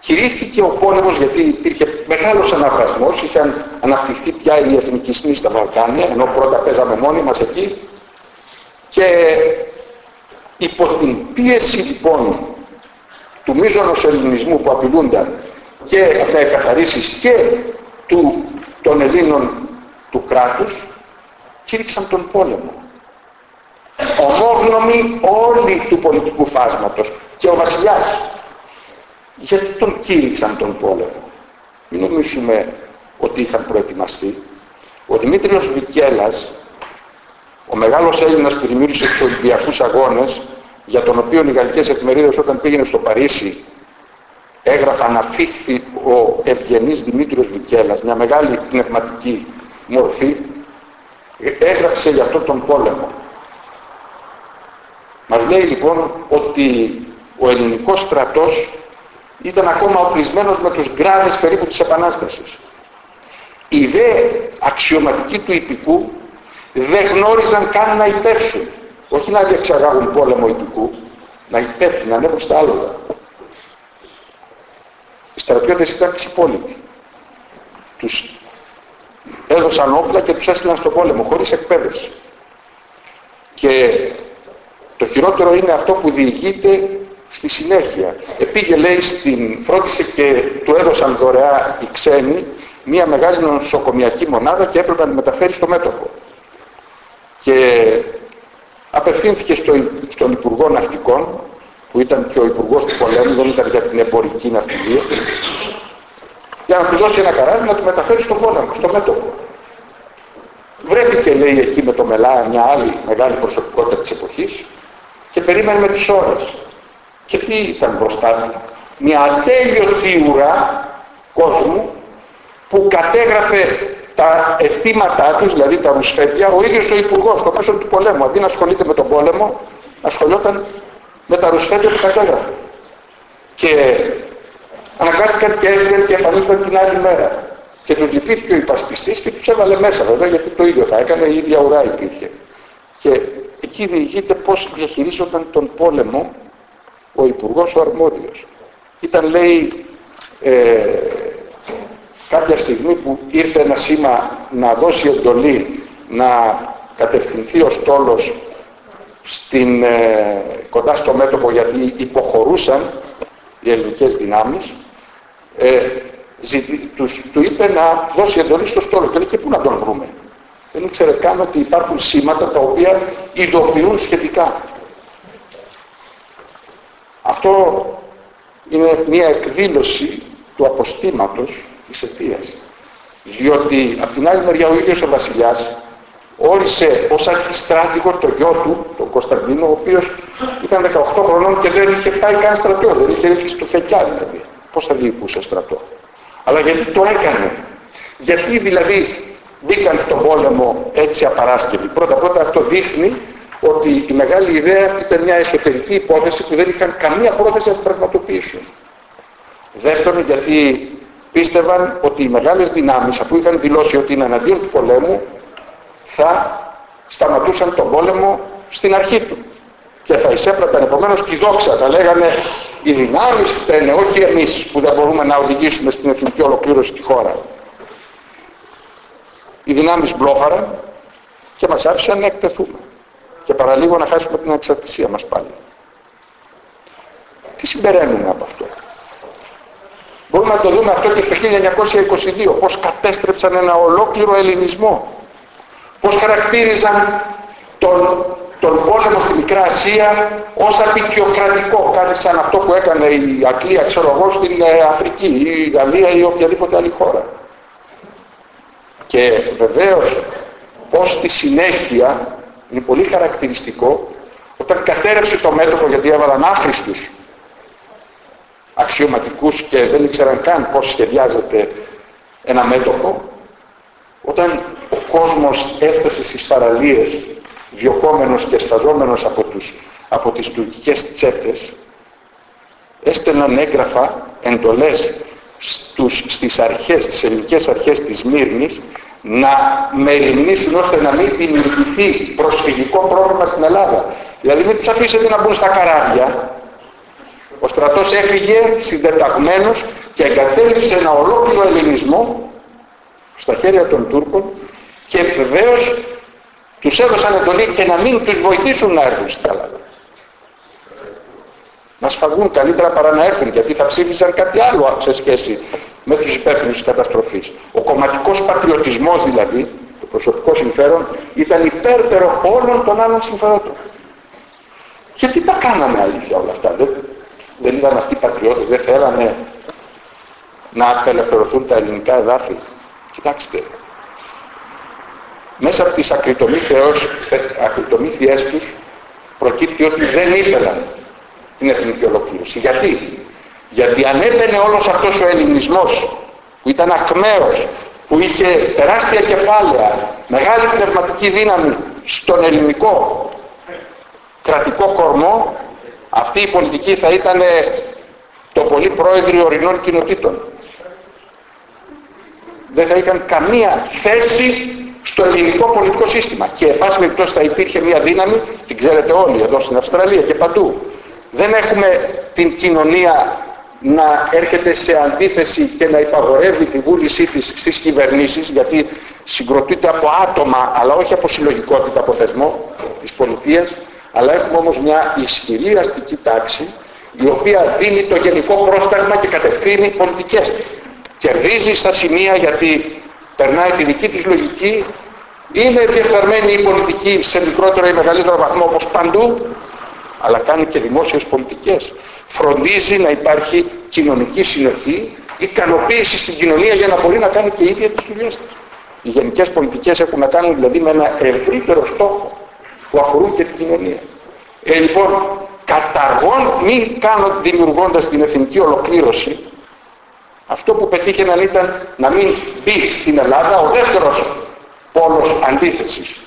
[SPEAKER 1] Κηρύχθηκε ο πόλεμος γιατί υπήρχε μεγάλος αναβρασμός, είχαν αναπτυχθεί πια οι εθνικισμοί στα Βαλκάνια, ενώ πρώτα παίζαμε μόνοι μας εκεί και Υπό την πίεση λοιπόν του μίζωνος ελληνισμού που απειλούνταν και από τα εκαθαρίσεις και του, των Ελλήνων του κράτους κήρυξαν τον πόλεμο. Ομόγνωμοι όλοι του πολιτικού φάσματος και ο βασιλιάς. Γιατί τον κήρυξαν τον πόλεμο. Μην νομίζουμε ότι είχαν προετοιμαστεί. Ο Δημήτριος Βικέλας, ο μεγάλος Έλληνας που δημιούργησε τους Ολυμπιακούς Αγώνες, για τον οποίο οι γαλλικές εφημερίδες όταν πήγαινε στο Παρίσι έγραφαν αφήχθη ο ευγενής Δημήτριος Βικέλας, μια μεγάλη πνευματική μορφή, έγραψε για αυτόν τον πόλεμο. Μας λέει λοιπόν ότι ο ελληνικός στρατός ήταν ακόμα οπλισμένος με τους γκράδες περίπου της Επανάστασης. Οι δε αξιωματικοί του υπηκού δεν γνώριζαν καν να υπεύθουν. Όχι να διεξαγάγουν πόλεμο υπηκού, να υπεύθουν, να ανέβουν στα άλογα. Οι στρατιώτες ήταν ξυπόλοιποι. Τους έδωσαν όπλα και τους έστειλαν στον πόλεμο, χωρίς εκπαίδευση. Και το χειρότερο είναι αυτό που διηγείται στη συνέχεια. Επήγε λέει στην, φρόντισε και του έδωσαν δωρεά οι ξένοι μια μεγάλη νοσοκομιακή μονάδα και έπρεπε να τη μεταφέρει στο μέτωπο. Και απευθύνθηκε στο, στον Υπουργό Ναυτικών, που ήταν και ο Υπουργός του Πολέμου, δεν ήταν για την εμπορική ναυτιλία, για να του δώσει ένα καράβι να του μεταφέρει στον πόλεμο, στο μέτωπο. Βρέθηκε λέει εκεί με το Μελά μια άλλη μεγάλη προσωπικότητα της εποχής και περίμενε με τις ώρες. Και τι ήταν μπροστά του. Μια ατέλειωτη ουρά κόσμου που κατέγραφε τα αιτήματά τους, δηλαδή τα ρουσφέτια, ο ίδιος ο Υπουργός στο μέσο του πολέμου. Αντί να ασχολείται με τον πόλεμο, ασχολιόταν με τα ρουσφέτια που κατέγραφε. Και αναγκάστηκαν και έσβηκαν και επανήλθαν την άλλη μέρα. Και τους λυπήθηκε ο υπασπιστής και τους έβαλε μέσα βέβαια γιατί το ίδιο θα έκανε, η ίδια ουρά υπήρχε. Και εκεί διηγείται πώς διαχειρίζονταν τον πόλεμο ο Υπουργός ο Αρμόδιος. Ήταν λέει ε, κάποια στιγμή που ήρθε ένα σήμα να δώσει εντολή να κατευθυνθεί ο στόλος στην, ε, κοντά στο μέτωπο γιατί υποχωρούσαν οι ελληνικές δυνάμεις ε, τους, του είπε να δώσει εντολή στο στόλο και λέει και πού να τον βρούμε; Δεν ήξερε καν ότι υπάρχουν σήματα τα οποία ειδοποιούν σχετικά αυτό είναι μια εκδήλωση του αποστήματος της αιτίας. Διότι από την άλλη μεριά ο ίδιος ο βασιλιάς όρισε ως αρχιστράτηγο το γιο του, τον Κωνσταντίνο, ο οποίος ήταν 18 χρονών και δεν είχε πάει καν στρατό, δεν είχε ρίξει στο φεκιά δηλαδή. Πώς θα διοικούσε στρατό. Αλλά γιατί το έκανε. Γιατί δηλαδή μπήκαν στον πόλεμο έτσι απαράσκευοι. Πρώτα πρώτα αυτό δείχνει ότι η μεγάλη ιδέα ήταν μια εσωτερική υπόθεση που δεν είχαν καμία πρόθεση να την πραγματοποιήσουν. Δεύτερον γιατί πίστευαν ότι οι μεγάλες δυνάμεις αφού είχαν δηλώσει ότι είναι αναντίον του πολέμου θα σταματούσαν τον πόλεμο στην αρχή του. Και θα εισέπραταν επομένως τη δόξα. Θα λέγανε οι δυνάμεις φταίνε όχι εμείς που δεν μπορούμε να οδηγήσουμε στην εθνική ολοκλήρωση τη χώρα οι δυνάμεις μπλόφαραν και μας άφησαν να εκτεθούμε. Και παραλίγο να χάσουμε την εξαρτησία μας πάλι. Τι συμπεραίνουμε από αυτό; Μπορούμε να το δούμε αυτό και στο 1922, πώς κατέστρεψαν ένα ολόκληρο ελληνισμό. Πώς χαρακτήριζαν τον, τον πόλεμο στη Μικρά Ασία ως απεικιοκρατικό, κάτι σαν αυτό που έκανε η Αγγλία, ξέρω εγώ, στην ε, Αφρική ή η Γαλλία ή οποιαδήποτε άλλη χώρα. Και βεβαίως πώς στη συνέχεια, είναι πολύ χαρακτηριστικό, όταν κατέρευσε το μέτωπο γιατί έβαλαν άχρηστους αξιωματικούς και δεν ήξεραν καν πώς σχεδιάζεται ένα μέτωπο, όταν ο κόσμος έφτασε στις παραλίες διωκόμενος και σταζόμενος από, τους, από τις τουρκικές τσέπες, έστελναν έγγραφα εντολές στους, στις αρχές, στις ελληνικές αρχές της Μύρνης να μεριμνήσουν ώστε να μην δημιουργηθεί προσφυγικό πρόβλημα στην Ελλάδα. Δηλαδή μην τους αφήσετε να μπουν στα καράβια ο στρατός έφυγε συντεταγμένος και εγκατέλειψε ένα ολόκληρο ελληνισμό στα χέρια των Τούρκων και βεβαίως τους έδωσαν εντολή και να μην τους βοηθήσουν να έρθουν στην Ελλάδα. να σφαγούν καλύτερα παρά να έρθουν γιατί θα ψήφισαν κάτι άλλο σε σχέση με τους υπεύθυνους της καταστροφής. Ο κομματικός πατριωτισμός δηλαδή, το προσωπικό συμφέρον, ήταν υπέρτερο όλων των άλλων συμφερόντων. Και τι τα κάνανε αλήθεια όλα αυτά. Δεν, δεν ήταν αυτοί οι πατριώτες, δεν θέλανε να απελευθερωθούν τα ελληνικά εδάφη. Κοιτάξτε, μέσα από τις ακριτομήθειές τους προκύπτει ότι δεν ήθελαν την εθνική ολοκλήρωση. Γιατί; Γιατί αν έμπαινε όλος αυτός ο ελληνισμός που ήταν ακμαίος, που είχε τεράστια κεφάλαια, μεγάλη πνευματική δύναμη στον ελληνικό κρατικό κορμό, αυτή η πολιτική θα ήταν το πολύ πρόεδριο ορεινών κοινοτήτων. Δεν θα είχαν καμία θέση στο ελληνικό πολιτικό σύστημα. Και εν πάση περιπτώσει θα υπήρχε μια δύναμη, την ξέρετε όλοι εδώ στην Αυστραλία και παντού. Δεν έχουμε την κοινωνία να έρχεται σε αντίθεση και να υπαγορεύει τη βούλησή της στις κυβερνήσεις γιατί συγκροτείται από άτομα αλλά όχι από συλλογικότητα, από θεσμό της πολιτείας αλλά έχουμε όμως μια ισχυρή αστική τάξη η οποία δίνει το γενικό πρόσταγμα και κατευθύνει πολιτικές. Κερδίζει στα σημεία γιατί περνάει τη δική της λογική, είναι διεφθαρμένη η πολιτική σε μικρότερο ή μεγαλύτερο βαθμό όπως παντού, αλλά κάνει και δημόσιες πολιτικές. Φροντίζει να υπάρχει κοινωνική συνοχή, ικανοποίηση στην κοινωνία για να μπορεί να κάνει και η ίδια τις δουλειές της. Οι γενικές πολιτικές έχουν να κάνουν δηλαδή με ένα ευρύτερο στόχο που αφορούν και την κοινωνία. Ε, λοιπόν, καταργών, μη κάνω δημιουργώντας την εθνική ολοκλήρωση, αυτό που πετύχαιναν ήταν να μην μπει στην Ελλάδα ο δεύτερος πόλος αντίθεσης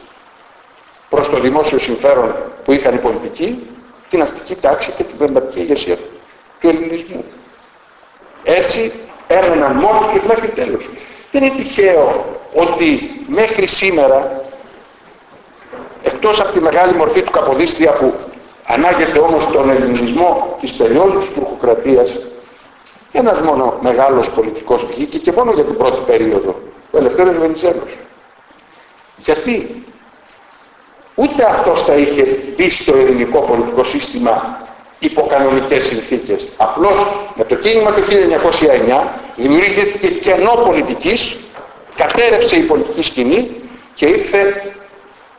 [SPEAKER 1] προς το δημόσιο συμφέρον που είχαν οι πολιτικοί, την αστική τάξη και την πνευματική ηγεσία του ελληνισμού. Έτσι έμεναν μόνοι τους μέχρι τέλος. Δεν είναι τυχαίο ότι μέχρι σήμερα, εκτός από τη μεγάλη μορφή του Καποδίστρια που ανάγεται όμως τον ελληνισμό της περίοδου της τουρκοκρατίας, ένας μόνο μεγάλος πολιτικός βγήκε και μόνο για την πρώτη περίοδο, ο Ελευθέρος Βενιζέλος. Γιατί ούτε αυτός θα είχε μπει στο ελληνικό πολιτικό σύστημα υπό κανονικές συνθήκες. Απλώς με το κίνημα του 1909 δημιουργήθηκε κενό πολιτικής, κατέρευσε η πολιτική σκηνή και ήρθε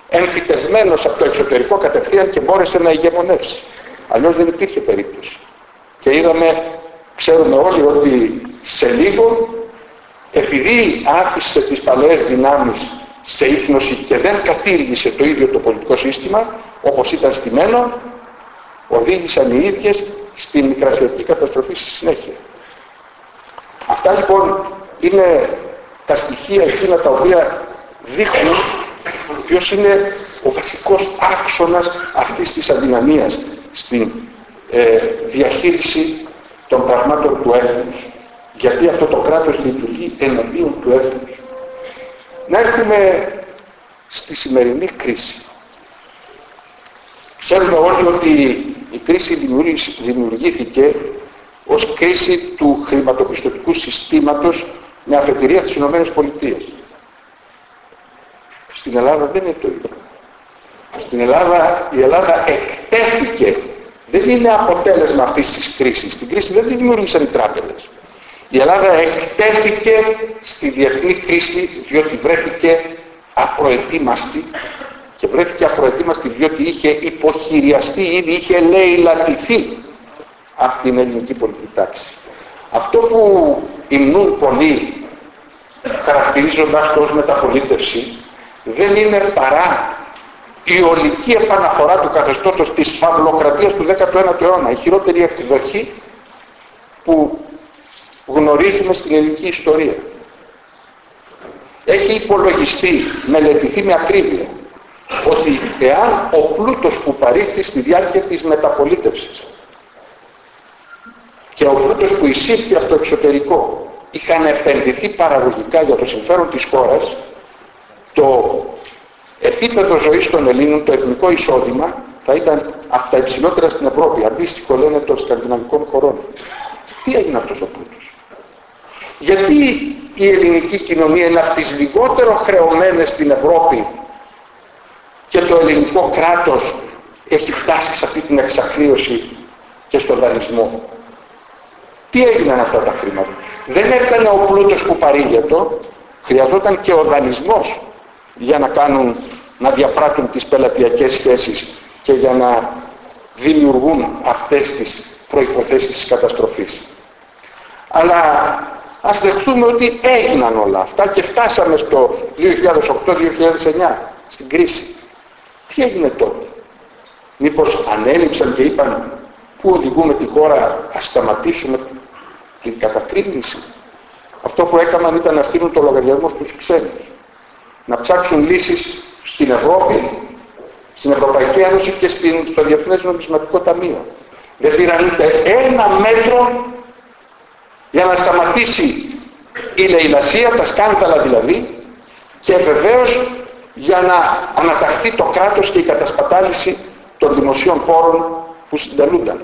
[SPEAKER 1] εμφυτευμένος από το εξωτερικό κατευθείαν και μπόρεσε να ηγεμονεύσει. Αλλιώς δεν υπήρχε περίπτωση. Και είδαμε, ξέρουμε όλοι ότι σε λίγο, επειδή άφησε τις παλαιές δυνάμεις σε ύπνωση και δεν κατήργησε το ίδιο το πολιτικό σύστημα, όπως ήταν στημένο, οδήγησαν οι ίδιες στην μικρασιακή καταστροφή στη συνέχεια. Αυτά λοιπόν είναι τα στοιχεία εκείνα τα οποία δείχνουν ποιος είναι ο βασικός άξονας αυτής της αδυναμίας στην ε, διαχείριση των πραγμάτων του έθνους. Γιατί αυτό το κράτος λειτουργεί εναντίον του έθνους. Να έρθουμε στη σημερινή κρίση. Ξέρουμε όλοι ότι η κρίση δημιουργήθηκε ως κρίση του χρηματοπιστωτικού συστήματος με αφετηρία της Ηνωμένες Πολιτείες. Στην Ελλάδα δεν είναι το ίδιο. Στην Ελλάδα, η Ελλάδα εκτέθηκε. Δεν είναι αποτέλεσμα αυτής της κρίσης. Την κρίση δεν τη δημιούργησαν οι τράπεζες. Η Ελλάδα εκτέθηκε στη διεθνή κρίση διότι βρέθηκε απροετοίμαστη και βρέθηκε απροετοίμαστη διότι είχε υποχειριαστεί ήδη, είχε λαιλατηθεί από την ελληνική πολιτική τάξη. Αυτό που υμνούν πολλοί χαρακτηρίζοντας το ως μεταπολίτευση δεν είναι παρά η ολική επαναφορά του καθεστώτος της φαυλοκρατίας του 19ου αιώνα, η χειρότερη εκδοχή που γνωρίζουμε στην ελληνική ιστορία. Έχει υπολογιστεί, μελετηθεί με ακρίβεια, ότι εάν ο πλούτος που παρήχθη στη διάρκεια της μεταπολίτευσης και ο πλούτος που εισήχθη από το εξωτερικό είχαν επενδυθεί παραγωγικά για το συμφέρον της χώρας, το επίπεδο ζωής των Ελλήνων, το εθνικό εισόδημα, θα ήταν από τα υψηλότερα στην Ευρώπη, αντίστοιχο λένε των σκανδιναβικών χωρών. Τι έγινε αυτός ο πλούτος; Γιατί η ελληνική κοινωνία είναι από τις λιγότερο χρεωμένες στην Ευρώπη και το ελληνικό κράτος έχει φτάσει σε αυτή την εξαχρίωση και στον δανεισμό; Τι έγιναν αυτά τα χρήματα; Δεν έφτανε ο πλούτος που παρήγετο, χρειαζόταν και ο δανεισμός για να κάνουν, να διαπράττουν τις πελατειακές σχέσεις και για να δημιουργούν αυτές τις προϋποθέσεις της καταστροφής. Αλλά ας δεχτούμε ότι έγιναν όλα αυτά και φτάσαμε στο 2008-2009 στην κρίση. Τι έγινε τότε; Μήπως ανέληψαν και είπαν πού οδηγούμε τη χώρα, ας σταματήσουμε την κατακρίνηση. Αυτό που έκαναν ήταν να στείλουν το λογαριασμό στους ξένους. Να ψάξουν λύσεις στην Ευρώπη, στην Ευρωπαϊκή Ένωση και στην, στο Διεθνές Νομισματικό Ταμείο. Δεν πήραν ούτε ένα μέτρο για να σταματήσει η λαιλασία, τα σκάνδαλα δηλαδή, και βεβαίως για να αναταχθεί το κράτος και η κατασπατάληση των δημοσίων πόρων που συντελούνταν.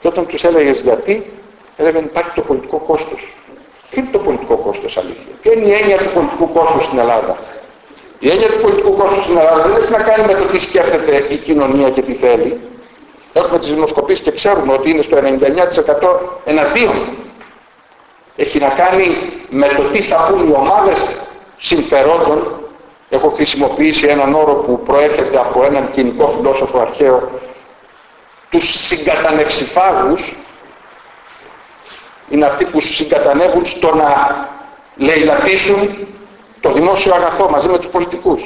[SPEAKER 1] Και όταν τους έλεγες γιατί, έλεγαν υπάρχει το πολιτικό κόστος. Τι είναι το πολιτικό κόστος αλήθεια; Ποια είναι η έννοια του πολιτικού κόστος στην Ελλάδα; Η έννοια του πολιτικού κόστος στην Ελλάδα δεν έχει να κάνει με το τι σκέφτεται η κοινωνία και τι θέλει. Έχουμε τις δημοσκοπήσεις και ξέρουμε ότι είναι στο 99% εναντίον. Έχει να κάνει με το τι θα πούν οι ομάδες συμφερόντων. Έχω χρησιμοποιήσει έναν όρο που προέρχεται από έναν κοινικό φιλόσοφο αρχαίο τους συγκατανευσιφάγους είναι αυτοί που συγκατανεύουν στο να λαιλατίσουν το δημόσιο αγαθό μαζί με τους πολιτικούς.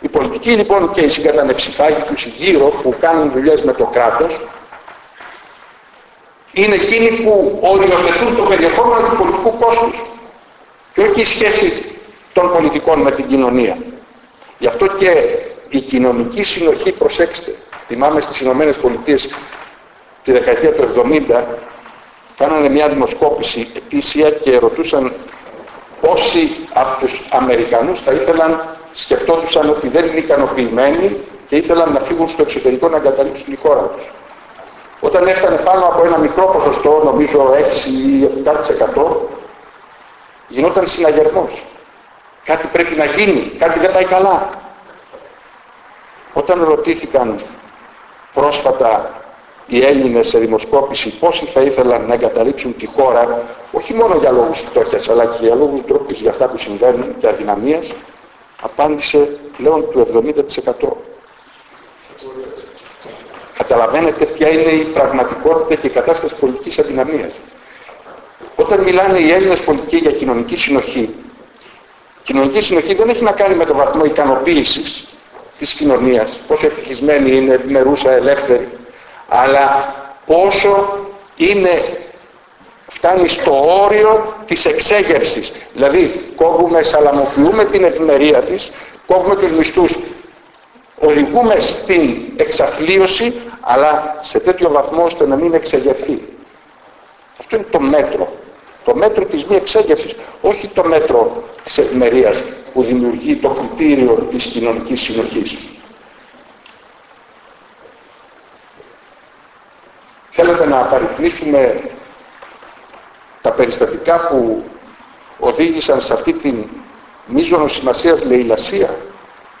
[SPEAKER 1] Οι πολιτικοί λοιπόν και οι συγκατανευσιφάγοι τους γύρω που κάνουν δουλειές με το κράτος είναι εκείνοι που οριοθετούν το περιεχόμενο του πολιτικού κόστους και όχι η σχέση των πολιτικών με την κοινωνία. Γι' αυτό και η κοινωνική συνοχή, προσέξτε, θυμάμαι στις Ηνωμένες Πολιτείες τη δεκαετία του 70 κάνανε μια δημοσκόπηση ετήσια και ρωτούσαν πόσοι από τους Αμερικανούς θα ήθελαν, σκεφτόντουσαν ότι δεν είναι ικανοποιημένοι και ήθελαν να φύγουν στο εξωτερικό να εγκαταλείψουν τη χώρα τους. Όταν έφτανε πάνω από ένα μικρό ποσοστό, νομίζω 6 ή 7%, γινόταν συναγερμός. Κάτι πρέπει να γίνει, κάτι δεν πάει καλά. Όταν ρωτήθηκαν πρόσφατα οι Έλληνες σε δημοσκόπηση πόσοι θα ήθελαν να εγκαταλείψουν τη χώρα όχι μόνο για λόγους φτώχειας αλλά και για λόγους ντροπής για αυτά που συμβαίνουν και αδυναμίας απάντησε πλέον του 70%. Καταλαβαίνετε ποια είναι η πραγματικότητα και η κατάσταση πολιτικής αδυναμίας. Όταν μιλάνε οι Έλληνες πολιτικοί για κοινωνική συνοχή, κοινωνική συνοχή δεν έχει να κάνει με το βαθμό ικανοποίησης της κοινωνίας, πόσο ευτυχισμένη είναι, μερούσα, ελεύθερη, αλλά πόσο είναι, φτάνει στο όριο της εξέγερσης. Δηλαδή κόβουμε, σαλαμοποιούμε την ευημερία της, κόβουμε τους μισθούς, οδηγούμε στην εξαθλίωση, αλλά σε τέτοιο βαθμό ώστε να μην εξεγερθεί. Αυτό είναι το μέτρο. Το μέτρο της μη εξέγερσης, όχι το μέτρο της ευημερίας που δημιουργεί το κριτήριο της κοινωνικής συνοχής. Θέλετε να απαριθμίσουμε τα περιστατικά που οδήγησαν σε αυτή την μείζωνο σημασίας λαιλασία,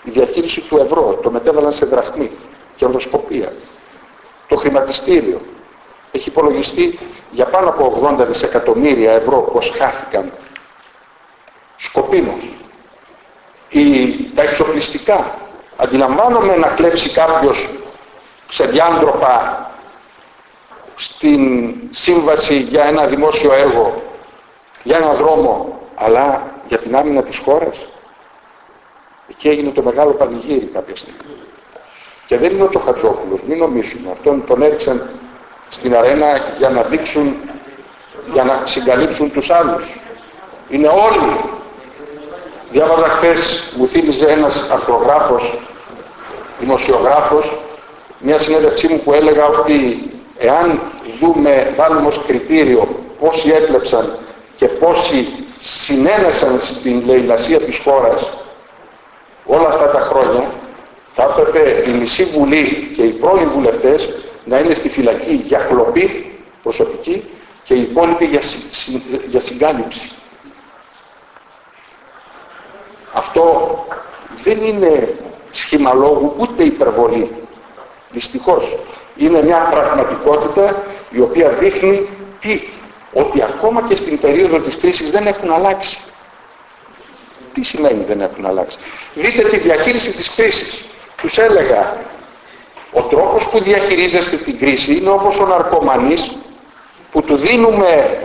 [SPEAKER 1] η διαχείριση του ευρώ, το μετέβαλαν σε δραχμή, κερδοσκοπία, το χρηματιστήριο. Έχει υπολογιστεί για πάνω από 80 δισεκατομμύρια ευρώ πως χάθηκαν σκοπίμως. Η, τα εξοπλιστικά. Αντιλαμβάνομαι να κλέψει κάποιος σε διάντροπα στην σύμβαση για ένα δημόσιο έργο, για ένα δρόμο, αλλά για την άμυνα της χώρας. Εκεί έγινε το μεγάλο πανηγύρι κάποια στιγμή. Και δεν είναι ο Τσοχατζόπουλος, μην νομίζουμε. Αυτόν τον έριξαν στην αρένα για να δείξουν, για να συγκαλύψουν τους άλλους. Είναι όλοι. Διάβαζα χθες, μου θύμιζε ένας αρθρογράφος, δημοσιογράφος, μια συνέντευξή μου που έλεγα ότι εάν δούμε, βάλουμε ως κριτήριο πόσοι έκλεψαν και πόσοι συνένεσαν στην λαιλασία της χώρας όλα αυτά τα χρόνια, θα έπρεπε η μισή Βουλή και οι πρώην βουλευτές να είναι στη φυλακή για κλοπή προσωπική και οι υπόλοιποι για, για συγκάλυψη. Αυτό δεν είναι σχήμα λόγου ούτε υπερβολή. Δυστυχώς. Είναι μια πραγματικότητα η οποία δείχνει τι, ότι ακόμα και στην περίοδο της κρίσης δεν έχουν αλλάξει. Τι σημαίνει δεν έχουν αλλάξει. Δείτε τη διαχείριση της κρίσης. Τους έλεγα, ο τρόπος που διαχειρίζεστε την κρίση είναι όπως ο ναρκωμανής που του δίνουμε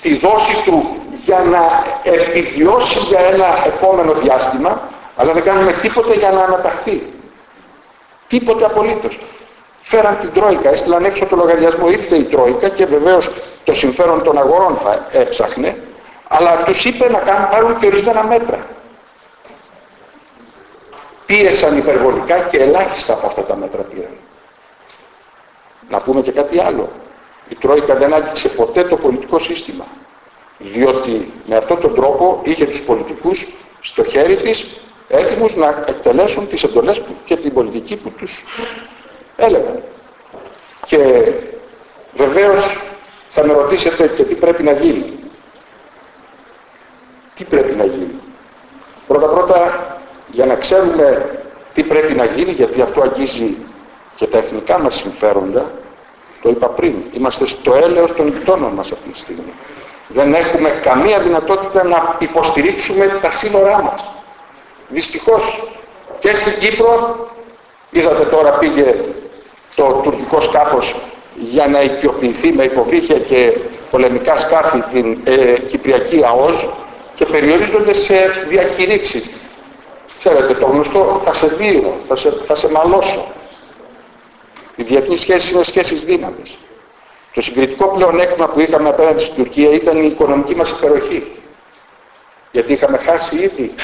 [SPEAKER 1] τη δόση του για να επιβιώσει για ένα επόμενο διάστημα, αλλά δεν κάνουμε τίποτε για να αναταχθεί. Τίποτε απολύτως. Φέραν την Τρόικα, έστειλαν έξω το λογαριασμό, ήρθε η Τρόικα και βεβαίως το συμφέρον των αγορών θα έψαχνε, αλλά τους είπε να κάνουν, πάρουν και ορισμένα μέτρα. Πίεσαν υπερβολικά και ελάχιστα από αυτά τα μέτρα πήραν. Να πούμε και κάτι άλλο. Η Τρόικα δεν άγγιξε ποτέ το πολιτικό σύστημα. Διότι με αυτόν τον τρόπο είχε τους πολιτικούς στο χέρι της έτοιμους να εκτελέσουν τις εντολές και την πολιτική που τους έλεγαν. Και βεβαίως θα με ρωτήσετε και τι πρέπει να γίνει. Τι πρέπει να γίνει. Πρώτα πρώτα για να ξέρουμε τι πρέπει να γίνει γιατί αυτό αγγίζει και τα εθνικά μας συμφέροντα το είπα πριν, είμαστε στο έλεος των γειτόνων μας αυτή τη στιγμή. Δεν έχουμε καμία δυνατότητα να υποστηρίξουμε τα σύνορά μας. Δυστυχώς και στην Κύπρο, είδατε τώρα πήγε το τουρκικό σκάφος για να οικειοποιηθεί με υποβρύχια και πολεμικά σκάφη την ε, Κυπριακή ΑΟΣ και περιορίζονται σε διακηρύξεις. Ξέρετε, το γνωστό θα σε δίνω, θα σε, θα σε μαλώσω. Οι διεθνείς σχέσεις είναι σχέσεις δύναμης. Το συγκριτικό πλεονέκτημα που είχαμε απέναντι στην Τουρκία ήταν η οικονομική μας υπεροχή. Γιατί είχαμε χάσει ήδη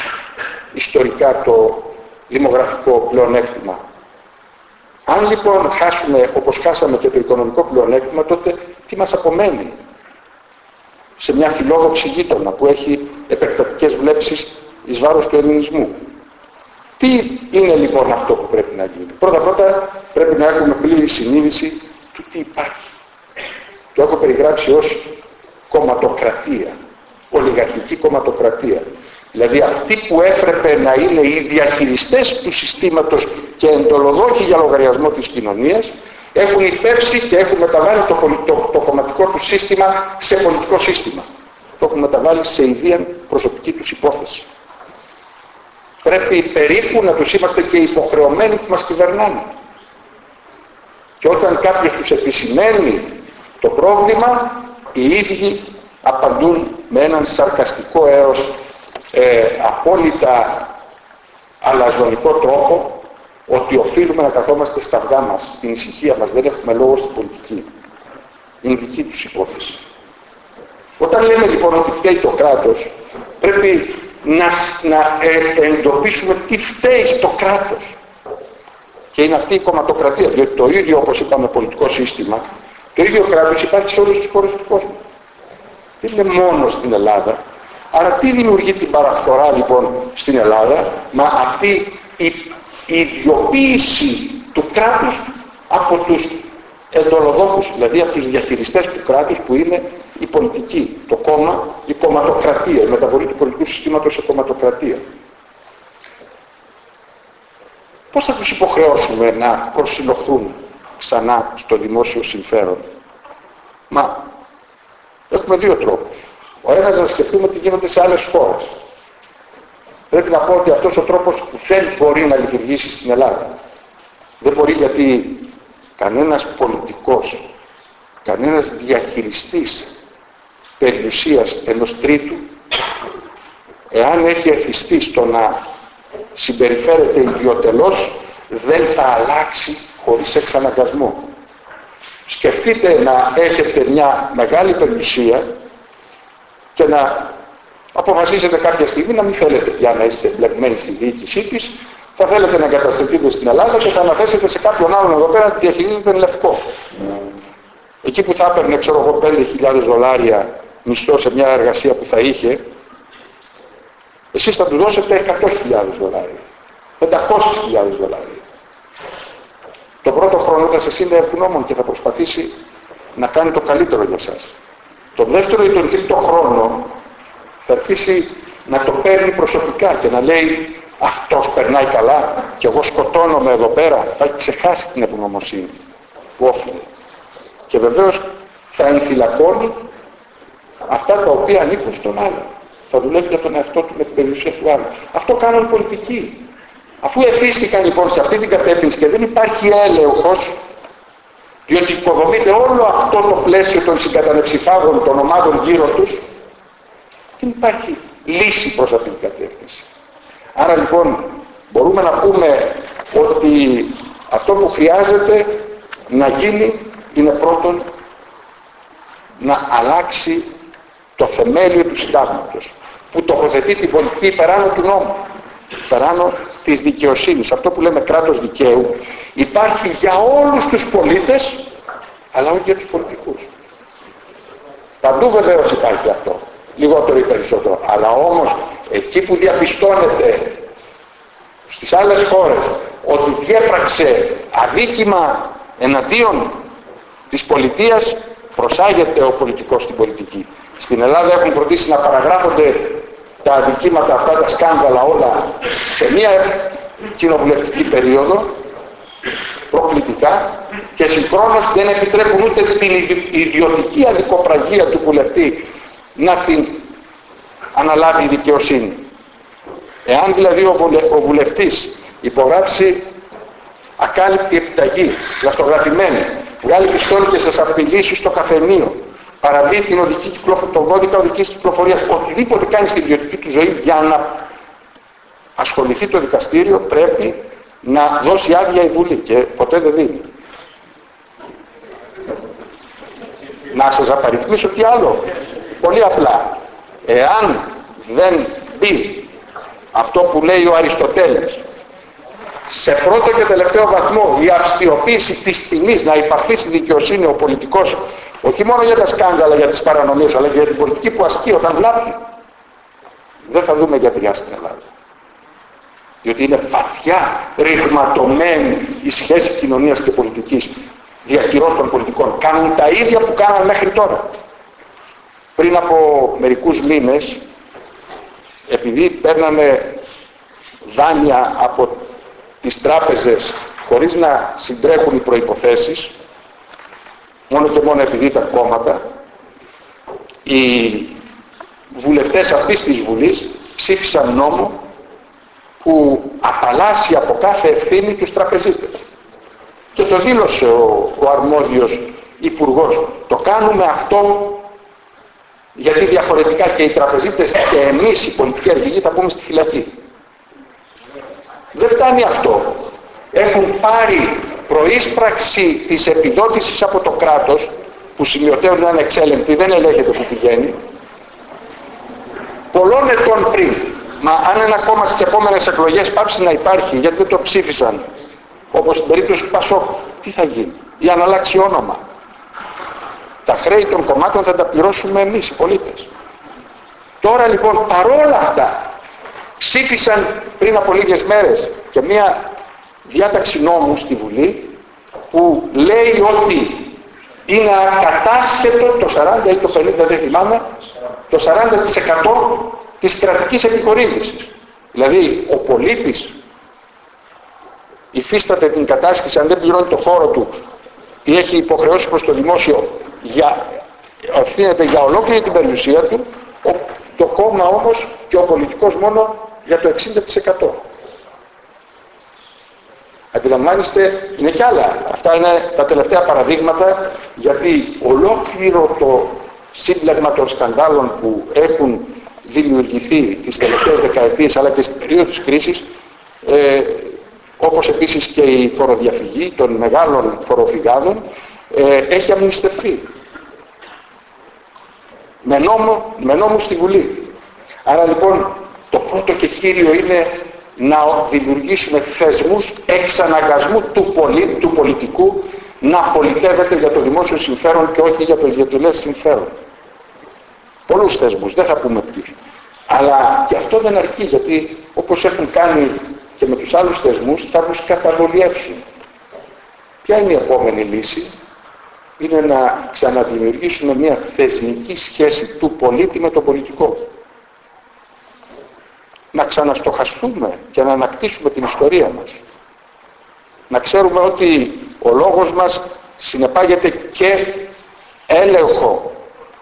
[SPEAKER 1] ιστορικά το δημογραφικό πλεονέκτημα. Αν λοιπόν χάσουμε όπως χάσαμε και το οικονομικό πλεονέκτημα, τότε τι μας απομένει; Σε μια φιλόδοξη γείτονα που έχει επεκτατικές βλέψεις εις βάρος του ελληνισμού. Τι είναι λοιπόν αυτό που πρέπει να γίνει; Πρώτα πρώτα πρέπει να έχουμε πλήρη συνείδηση του τι υπάρχει. Το έχω περιγράψει ως κομματοκρατία, ολιγαρχική κομματοκρατία. Δηλαδή αυτοί που έπρεπε να είναι οι διαχειριστές του συστήματος και εντολοδόχοι για λογαριασμό της κοινωνίας έχουν υπεύσει και έχουν μεταβάλει το, το, το κομματικό τους σύστημα σε πολιτικό σύστημα. Το έχουν μεταβάλει σε ιδία προσωπική τους υπόθεση. Πρέπει περίπου να τους είμαστε και υποχρεωμένοι που μας κυβερνάνε. Και όταν κάποιος τους επισημαίνει το πρόβλημα, οι ίδιοι απαντούν με έναν σαρκαστικό έως ε, απόλυτα αλαζονικό τρόπο ότι οφείλουμε να καθόμαστε στα αυγά μας, στην ησυχία μας, δεν έχουμε λόγο στην πολιτική. Είναι δική τους υπόθεση. Όταν λέμε λοιπόν ότι φταίει το κράτος, πρέπει να, να ε, εντοπίσουμε τι φταίει στο κράτος. Και είναι αυτή η κομματοκρατία, διότι το ίδιο όπως είπαμε πολιτικό σύστημα, το ίδιο κράτος υπάρχει σε όλες τις χώρες του κόσμου. Δεν είναι μόνο στην Ελλάδα. Άρα τι δημιουργεί την παραφθορά λοιπόν στην Ελλάδα, μα αυτή η ιδιοποίηση του κράτους από τους εντολοδόχους, δηλαδή από τους διαχειριστές του κράτους που είναι η πολιτική, το κόμμα, η κομματοκρατία, η μεταβολή του πολιτικού συστήματος σε κομματοκρατία. Πώς θα τους υποχρεώσουμε να προσυλλοχθούν ξανά στο δημόσιο συμφέρον; Μα έχουμε δύο τρόπους. Ο ένας να σκεφτούμε τι γίνονται σε άλλες χώρες. Πρέπει να πω ότι αυτός ο τρόπος δεν μπορεί να λειτουργήσει στην Ελλάδα. Δεν μπορεί γιατί κανένας πολιτικός, κανένας διαχειριστής περιουσίας ενός τρίτου, εάν έχει εθιστεί στο να συμπεριφέρεται ιδιωτελώς, δεν θα αλλάξει χωρίς εξαναγκασμό. Σκεφτείτε να έχετε μια μεγάλη περιουσία και να αποφασίσετε κάποια στιγμή να μην θέλετε πια να είστε εμπλεκμένοι στη διοίκησή της, θα θέλετε να εγκατασταθείτε στην Ελλάδα και θα αναθέσετε σε κάποιον άλλον εδώ πέρα να τη διαχειρίζετε λευκό. Εκεί που θα έπαιρνε, ξέρω εγώ, 5.000 δολάρια μισθό σε μια εργασία που θα είχε, εσείς θα του δώσετε 100.000 δολάρια, 500.000 δολάρια. Το πρώτο χρόνο θα σε είναι ευγνώμων και θα προσπαθήσει να κάνει το καλύτερο για σας. Το δεύτερο ή τον τρίτο χρόνο θα αρχίσει να το παίρνει προσωπικά και να λέει αυτός περνάει καλά και εγώ σκοτώνομαι εδώ πέρα, θα έχει ξεχάσει την ευγνωμοσύνη που όφιλε. Και βεβαίως θα ενθυλακώνει αυτά τα οποία ανήκουν στον άλλο. Θα δουλεύει για τον εαυτό του με την περιουσία του άλλου. Αυτό κάνουν πολιτικοί. Αφού εφίστηκαν λοιπόν σε αυτή την κατεύθυνση και δεν υπάρχει έλεγχος, διότι οικοδομείται όλο αυτό το πλαίσιο των συγκατανεψηφάγων των ομάδων γύρω τους, δεν υπάρχει λύση προς αυτή την κατεύθυνση. Άρα λοιπόν μπορούμε να πούμε ότι αυτό που χρειάζεται να γίνει είναι πρώτον να αλλάξει το θεμέλιο του συντάγματος που τοποθετεί την πολιτική υπεράνω του νόμου, υπεράνω της δικαιοσύνης. Αυτό που λέμε κράτος δικαίου υπάρχει για όλους τους πολίτες αλλά όχι για τους πολιτικούς. Παντού βεβαίως υπάρχει αυτό, λιγότερο ή περισσότερο. Αλλά όμως εκεί που διαπιστώνεται στις άλλες χώρες ότι διέπραξε αδίκημα εναντίον της πολιτείας προσάγεται ο πολιτικός στην πολιτική. Στην Ελλάδα έχουν φροντίσει να παραγράφονται τα αδικήματα αυτά, τα σκάνδαλα όλα σε μια κοινοβουλευτική περίοδο προκλητικά και συγχρόνως δεν επιτρέπουν ούτε την ιδιωτική αδικοπραγία του βουλευτή να την αναλάβει η δικαιοσύνη. Εάν δηλαδή ο βουλευτής υπογράψει ακάλυπτη επιταγή, λαστογραφημένη, βγάλει πιστόλι και σας απειλήσεις στο καφενείο, παραβεί την οδική κυκλοφορία, τον κώδικα οδικής κυκλοφορίας, οτιδήποτε κάνει στην ιδιωτική του ζωή για να ασχοληθεί το δικαστήριο πρέπει να δώσει άδεια η Βουλή και ποτέ δεν δίνει. Να σας απαριθμίσω τι άλλο. Πολύ απλά. Εάν δεν μπει αυτό που λέει ο Αριστοτέλης σε πρώτο και τελευταίο βαθμό η αυστιοποίηση της ποινής να υπαρθεί στη δικαιοσύνη ο πολιτικός όχι μόνο για τα σκάνδαλα, για τις παρανομίες αλλά και για την πολιτική που ασκεί όταν βλάπτει. Δεν θα δούμε γιατριά στην Ελλάδα. Διότι είναι βαθιά ρηγματωμένη η σχέση κοινωνίας και πολιτικής διαχειρός των πολιτικών. Κάνουν τα ίδια που κάναν μέχρι τώρα. Πριν από μερικούς μήνες επειδή παίρναμε δάνεια από τις τράπεζες χωρίς να συντρέχουν οι προϋποθέσεις, μόνο και μόνο επειδή ήταν κόμματα, οι βουλευτές αυτής της Βουλής ψήφισαν νόμο που απαλλάσσει από κάθε ευθύνη τους τραπεζίτες. Και το δήλωσε ο, ο αρμόδιος υπουργός. Το κάνουμε αυτό γιατί διαφορετικά και οι τραπεζίτες και εμείς οι πολιτικοί αργηγοί θα πούμε στη φυλακή. Δεν φτάνει αυτό. Έχουν πάρει προείσπραξη της επιδότησης από το κράτος που σημειωτέων είναι ανεξέλεγκτη, δεν ελέγχεται που πηγαίνει πολλών ετών πριν. Μα αν ένα κόμμα στις επόμενες εκλογές πάψει να υπάρχει γιατί δεν το ψήφισαν όπως στην περίπτωση του Πασόκ, τι θα γίνει. Για να αλλάξει όνομα. Τα χρέη των κομμάτων θα τα πληρώσουμε εμείς οι πολίτες. Τώρα λοιπόν παρόλα αυτά ψήφισαν πριν από λίγες μέρες και μία διάταξη νόμου στη Βουλή που λέει ότι είναι ακατάσχετο το 40 ή το 50 δεν θυμάμαι το 40% της κρατικής επιχορήγησης. Δηλαδή ο πολίτης υφίσταται την κατάσχεση αν δεν πληρώνει το φόρο του ή έχει υποχρεώσει προς το δημόσιο για, ευθύνεται για ολόκληρη την περιουσία του, το κόμμα όμως και ο πολιτικός μόνο για το 60%. Αντιλαμβάνεστε, είναι κι άλλα. Αυτά είναι τα τελευταία παραδείγματα, γιατί ολόκληρο το σύμπλεγμα των σκανδάλων που έχουν δημιουργηθεί τις τελευταίες δεκαετίες, αλλά και στην περίοδο της κρίσης, ε, όπως επίσης και η φοροδιαφυγή των μεγάλων φοροφυγάδων, ε, έχει αμνηστευτεί. Με νόμο, με νόμο στη Βουλή. Άρα λοιπόν το πρώτο και κύριο είναι να δημιουργήσουμε θεσμούς εξαναγκασμού του, πολί, του πολιτικού να πολιτεύεται για το δημόσιο συμφέρον και όχι για το ιδιωτελές συμφέρον. Πολλούς θεσμούς, δεν θα πούμε ποιους. Αλλά και αυτό δεν αρκεί γιατί όπως έχουν κάνει και με τους άλλους θεσμούς θα τους καταβολιεύσουν. Ποια είναι η επόμενη λύση, είναι να ξαναδημιουργήσουμε μια θεσμική σχέση του πολίτη με το πολιτικό. Να ξαναστοχαστούμε και να ανακτήσουμε την ιστορία μας. Να ξέρουμε ότι ο λόγος μας συνεπάγεται και έλεγχο.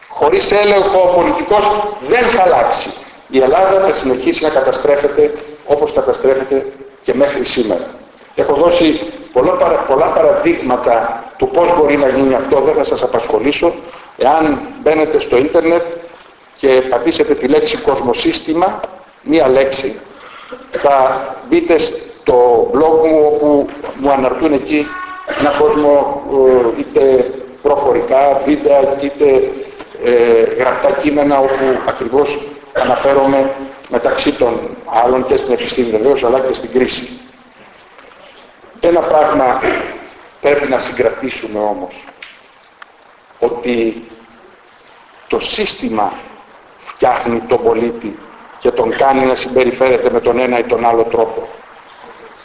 [SPEAKER 1] Χωρίς έλεγχο ο πολιτικός δεν θα αλλάξει. Η Ελλάδα θα συνεχίσει να καταστρέφεται όπως καταστρέφεται και μέχρι σήμερα. Έχω δώσει πολλά, πολλά παραδείγματα του πώς μπορεί να γίνει αυτό, δεν θα σας απασχολήσω. Εάν μπαίνετε στο ίντερνετ και πατήσετε τη λέξη κοσμοσύστημα, μία λέξη, θα μπείτε στο blog μου όπου μου αναρτούν εκεί ένα κόσμο ε, είτε προφορικά, βίντεο, είτε ε, γραπτά κείμενα όπου ακριβώς αναφέρομαι μεταξύ των άλλων και στην επιστήμη βεβαίως αλλά και στην κρίση. Ένα πράγμα πρέπει να συγκρατήσουμε όμως ότι το σύστημα φτιάχνει τον πολίτη και τον κάνει να συμπεριφέρεται με τον ένα ή τον άλλο τρόπο.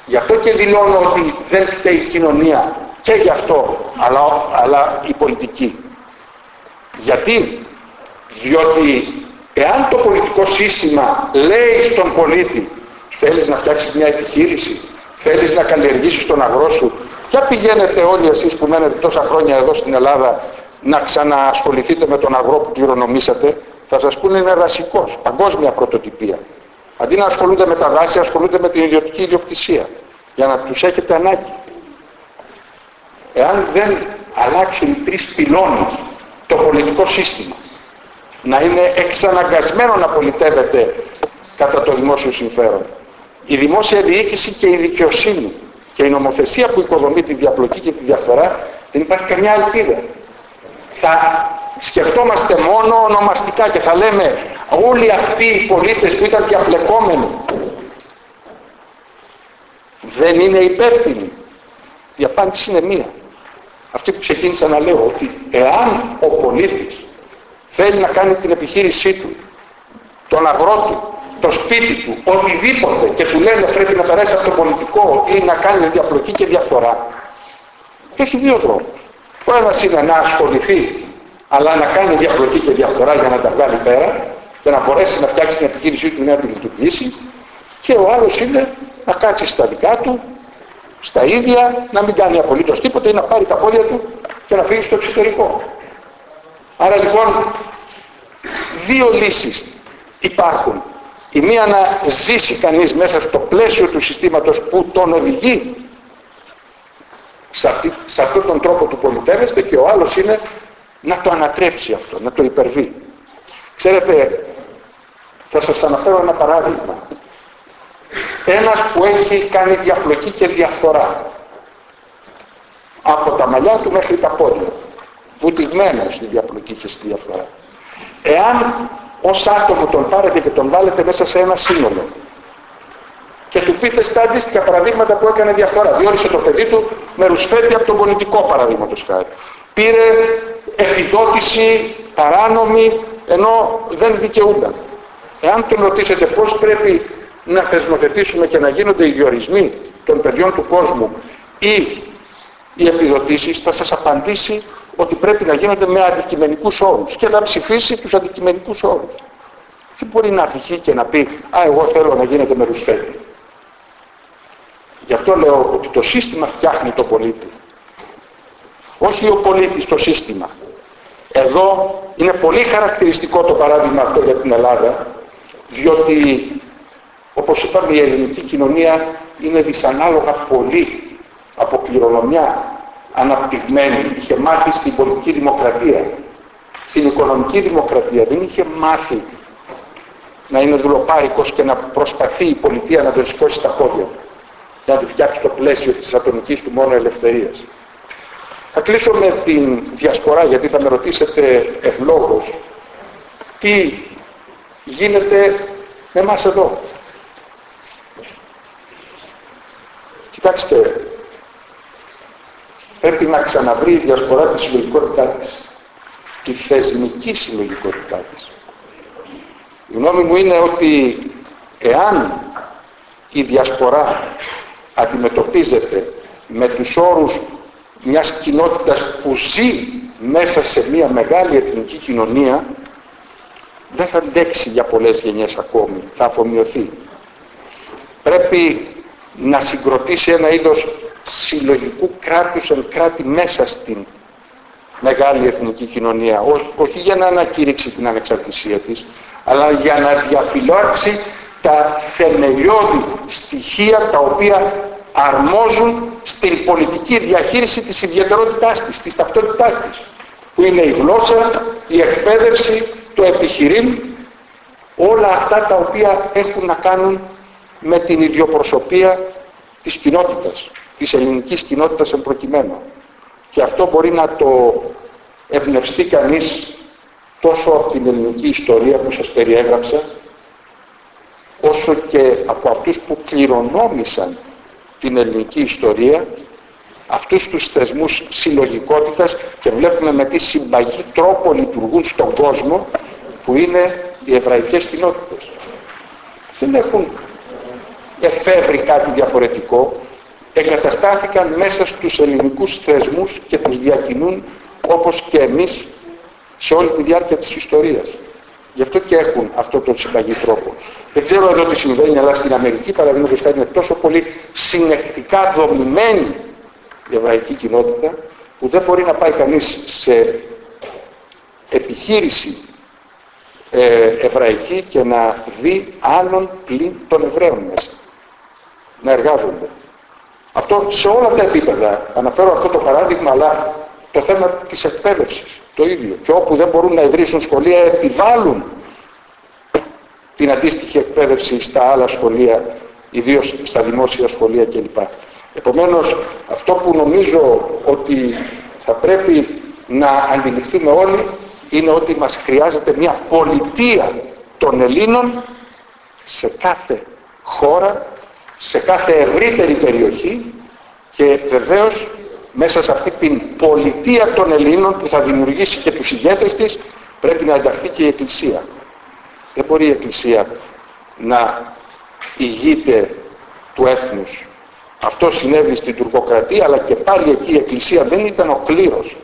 [SPEAKER 1] Γι' αυτό και δηλώνω ότι δεν φταίει η κοινωνία και γι' αυτό, αλλά, αλλά η πολιτική. Γιατί, διότι εάν το πολιτικό σύστημα λέει στον πολίτη θέλεις να φτιάξεις μια επιχείρηση, θέλεις να καλλιεργήσεις τον αγρό σου, για πηγαίνετε όλοι εσείς που μένετε τόσα χρόνια εδώ στην Ελλάδα να ξαναασχοληθείτε με τον αγρό που κληρονομήσατε, θα σας πούνε είναι δασικός, παγκόσμια πρωτοτυπία. Αντί να ασχολούνται με τα δάση, ασχολούνται με την ιδιωτική ιδιοκτησία, για να τους έχετε ανάγκη. Εάν δεν αλλάξουν οι τρεις πυλώνες το πολιτικό σύστημα, να είναι εξαναγκασμένο να πολιτεύεται κατά το δημόσιο συμφέρον. Η δημόσια διοίκηση και η δικαιοσύνη και η νομοθεσία που οικοδομεί τη διαπλοκή και τη διαφθορά δεν υπάρχει καμιά ελπίδα. Θα σκεφτόμαστε μόνο ονομαστικά και θα λέμε όλοι αυτοί οι πολίτες που ήταν διαπλεκόμενοι δεν είναι υπεύθυνοι. Η απάντηση είναι μία. Αυτή που ξεκίνησα να λέω ότι εάν ο πολίτης θέλει να κάνει την επιχείρησή του, τον αγρό του, το σπίτι του, οτιδήποτε και του λένε πρέπει να περάσει από το πολιτικό ή να κάνεις διαπλοκή και διαφθορά, έχει δύο τρόπους. Ο ένας είναι να ασχοληθεί αλλά να κάνει διαπλοκή και διαφθορά για να τα βγάλει πέρα και να μπορέσει να φτιάξει την επιχείρησή του να τη λειτουργήσει και ο άλλος είναι να κάτσει στα δικά του, στα ίδια, να μην κάνει απολύτως τίποτα ή να πάρει τα πόδια του και να φύγει στο εξωτερικό. Άρα λοιπόν δύο λύσεις υπάρχουν. Η μία να ζήσει κανείς μέσα στο πλαίσιο του συστήματος που τον οδηγεί σε, αυτή, σε αυτόν τον τρόπο του πολιτεύεστε και ο άλλος είναι να το ανατρέψει αυτό, να το υπερβεί. Ξέρετε, θα σας αναφέρω ένα παράδειγμα. Ένας που έχει κάνει διαπλοκή και διαφορά από τα μαλλιά του μέχρι τα πόδια βουτυγμένος στη διαπλοκή και στη διαφορά. Εάν ως άτομο τον πάρετε και τον βάλετε μέσα σε ένα σύνολο και του πείτε στα αντίστοιχα παραδείγματα που έκανε διαφορά. Διόρισε το παιδί του με ρουσφέτη από τον πολιτικό παραδείγματος χάρη. Πήρε επιδότηση παράνομη ενώ δεν δικαιούνταν. Εάν τον ρωτήσετε πώς πρέπει να θεσμοθετήσουμε και να γίνονται οι διορισμοί των παιδιών του κόσμου ή οι επιδοτήσεις θα σας απαντήσει ότι πρέπει να γίνονται με αντικειμενικούς όρους και θα ψηφίσει τους αντικειμενικούς όρους. Δεν μπορεί να βγει και να πει «Α, εγώ θέλω να γίνεται με ρουσφέτη». Γι' αυτό λέω ότι το σύστημα φτιάχνει το πολίτη. Όχι ο πολίτης το σύστημα. Εδώ είναι πολύ χαρακτηριστικό το παράδειγμα αυτό για την Ελλάδα, διότι όπως είπαμε η ελληνική κοινωνία είναι δυσανάλογα πολύ από κληρονομιά αναπτυγμένη, είχε μάθει στην πολιτική δημοκρατία, στην οικονομική δημοκρατία, δεν είχε μάθει να είναι δουλοπάρικος και να προσπαθεί η πολιτεία να τον σηκώσει στα πόδια του, να του φτιάξει το πλαίσιο της ατομικής του μόνο ελευθερίας. Θα κλείσω με την διασπορά γιατί θα με ρωτήσετε ευλόγως τι γίνεται με εμάς εδώ. Κοιτάξτε, πρέπει να ξαναβρει η διασπορά της συλλογικότητά της, τη θεσμική συλλογικότητά της. Η γνώμη μου είναι ότι εάν η διασπορά αντιμετωπίζεται με τους όρους μιας κοινότητας που ζει μέσα σε μια μεγάλη εθνική κοινωνία δεν θα αντέξει για πολλές γενιές ακόμη, θα αφομοιωθεί. πρέπει να συγκροτήσει ένα είδος συλλογικού κράτους εν κράτη μέσα στην μεγάλη εθνική κοινωνία. όχι για να ανακήρυξει την ανεξαρτησία της, αλλά για να διαφυλάξει τα θεμελιώδη στοιχεία τα οποία αρμόζουν στην πολιτική διαχείριση της ιδιαιτερότητάς της, της ταυτότητάς της, που είναι η γλώσσα, η εκπαίδευση, το επιχειρήν, όλα αυτά τα οποία έχουν να κάνουν με την ιδιοπροσωπία της κοινότητας, της ελληνικής κοινότητας εν προκειμένου. Και αυτό μπορεί να το εμπνευστεί κανείς τόσο από την ελληνική ιστορία που σας περιέγραψα, όσο και από αυτούς που κληρονόμησαν την ελληνική ιστορία, αυτούς τους θεσμούς συλλογικότητας και βλέπουμε με τι συμπαγή τρόπο λειτουργούν στον κόσμο που είναι οι εβραϊκές κοινότητες. Δεν έχουν εφεύρει κάτι διαφορετικό, εγκαταστάθηκαν μέσα στους ελληνικούς θεσμούς και τους διακινούν όπως και εμείς σε όλη τη διάρκεια της ιστορίας. Γι' αυτό και έχουν αυτό τον συμπαγή τρόπο. Δεν ξέρω εδώ τι συμβαίνει, αλλά στην Αμερική παραδείγματος χάρη είναι τόσο πολύ συνεκτικά δομημένη η εβραϊκή κοινότητα που δεν μπορεί να πάει κανείς σε επιχείρηση ε, εβραϊκή και να δει άλλον πλην των Εβραίων μέσα. Να εργάζονται. Αυτό σε όλα τα επίπεδα. Αναφέρω αυτό το παράδειγμα, αλλά το θέμα της εκπαίδευσης το ίδιο. Και όπου δεν μπορούν να ιδρύσουν σχολεία επιβάλλουν την αντίστοιχη εκπαίδευση στα άλλα σχολεία, ιδίως στα δημόσια σχολεία κλπ. Επομένως, αυτό που νομίζω ότι θα πρέπει να αντιληφθούμε όλοι είναι ότι μας χρειάζεται μια πολιτεία των Ελλήνων σε κάθε χώρα, σε κάθε ευρύτερη περιοχή και βεβαίως μέσα σε αυτή την πολιτεία των Ελλήνων που θα δημιουργήσει και τους ηγέτες της πρέπει να ενταχθεί και η Εκκλησία. Δεν μπορεί η Εκκλησία να ηγείται του έθνους. Αυτό συνέβη στην τουρκοκρατία αλλά και πάλι εκεί η Εκκλησία δεν ήταν ο κλήρος.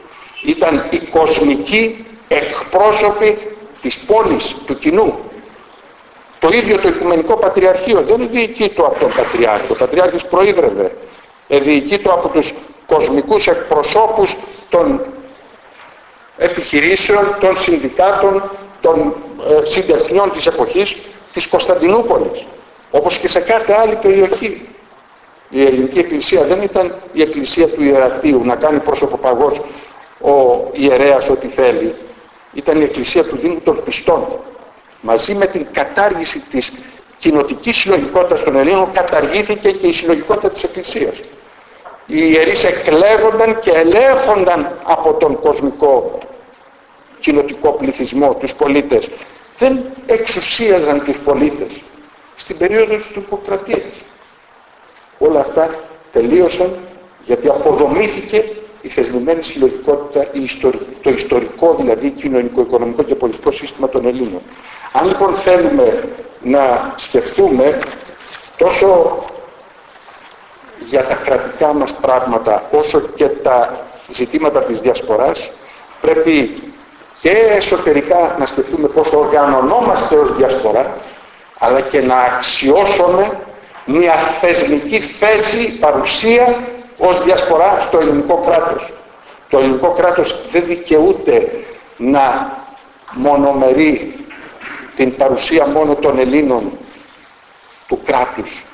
[SPEAKER 1] Ήταν οι κοσμικοί εκπρόσωποι της πόλης, του κοινού. Το ίδιο το Οικουμενικό Πατριαρχείο δεν διοικεί το από τον Πατριάρχη. Ο Πατριάρχης προείδρευε. Διοικεί το από τους κοσμικούς εκπροσώπους των επιχειρήσεων, των συνδικάτων, των ε, συντεχνιών της εποχής της Κωνσταντινούπολης, όπως και σε κάθε άλλη περιοχή. Η ελληνική εκκλησία δεν ήταν η εκκλησία του ιερατείου να κάνει πρόσωπο ο ιερέας ό,τι θέλει. Ήταν η εκκλησία του Δήμου των Πιστών. Μαζί με την κατάργηση της κοινοτικής συλλογικότητας των Ελλήνων καταργήθηκε και η συλλογικότητα της εκκλησίας οι ιερείς εκλέγονταν και ελέγχονταν από τον κοσμικό κοινοτικό πληθυσμό, τους πολίτες. Δεν εξουσίαζαν τους πολίτες στην περίοδο της τουρκοκρατίας. Όλα αυτά τελείωσαν γιατί αποδομήθηκε η θεσμημένη συλλογικότητα, το ιστορικό δηλαδή κοινωνικό, και πολιτικό σύστημα των Ελλήνων. Αν λοιπόν θέλουμε να σκεφτούμε τόσο για τα κρατικά μας πράγματα όσο και τα ζητήματα της διασποράς πρέπει και εσωτερικά να σκεφτούμε πώς οργανωνόμαστε ως διασπορά αλλά και να αξιώσουμε μια θεσμική θέση, παρουσία ως διασπορά στο ελληνικό κράτος. Το ελληνικό κράτος δεν δικαιούται να μονομερεί την παρουσία μόνο των Ελλήνων του κράτους.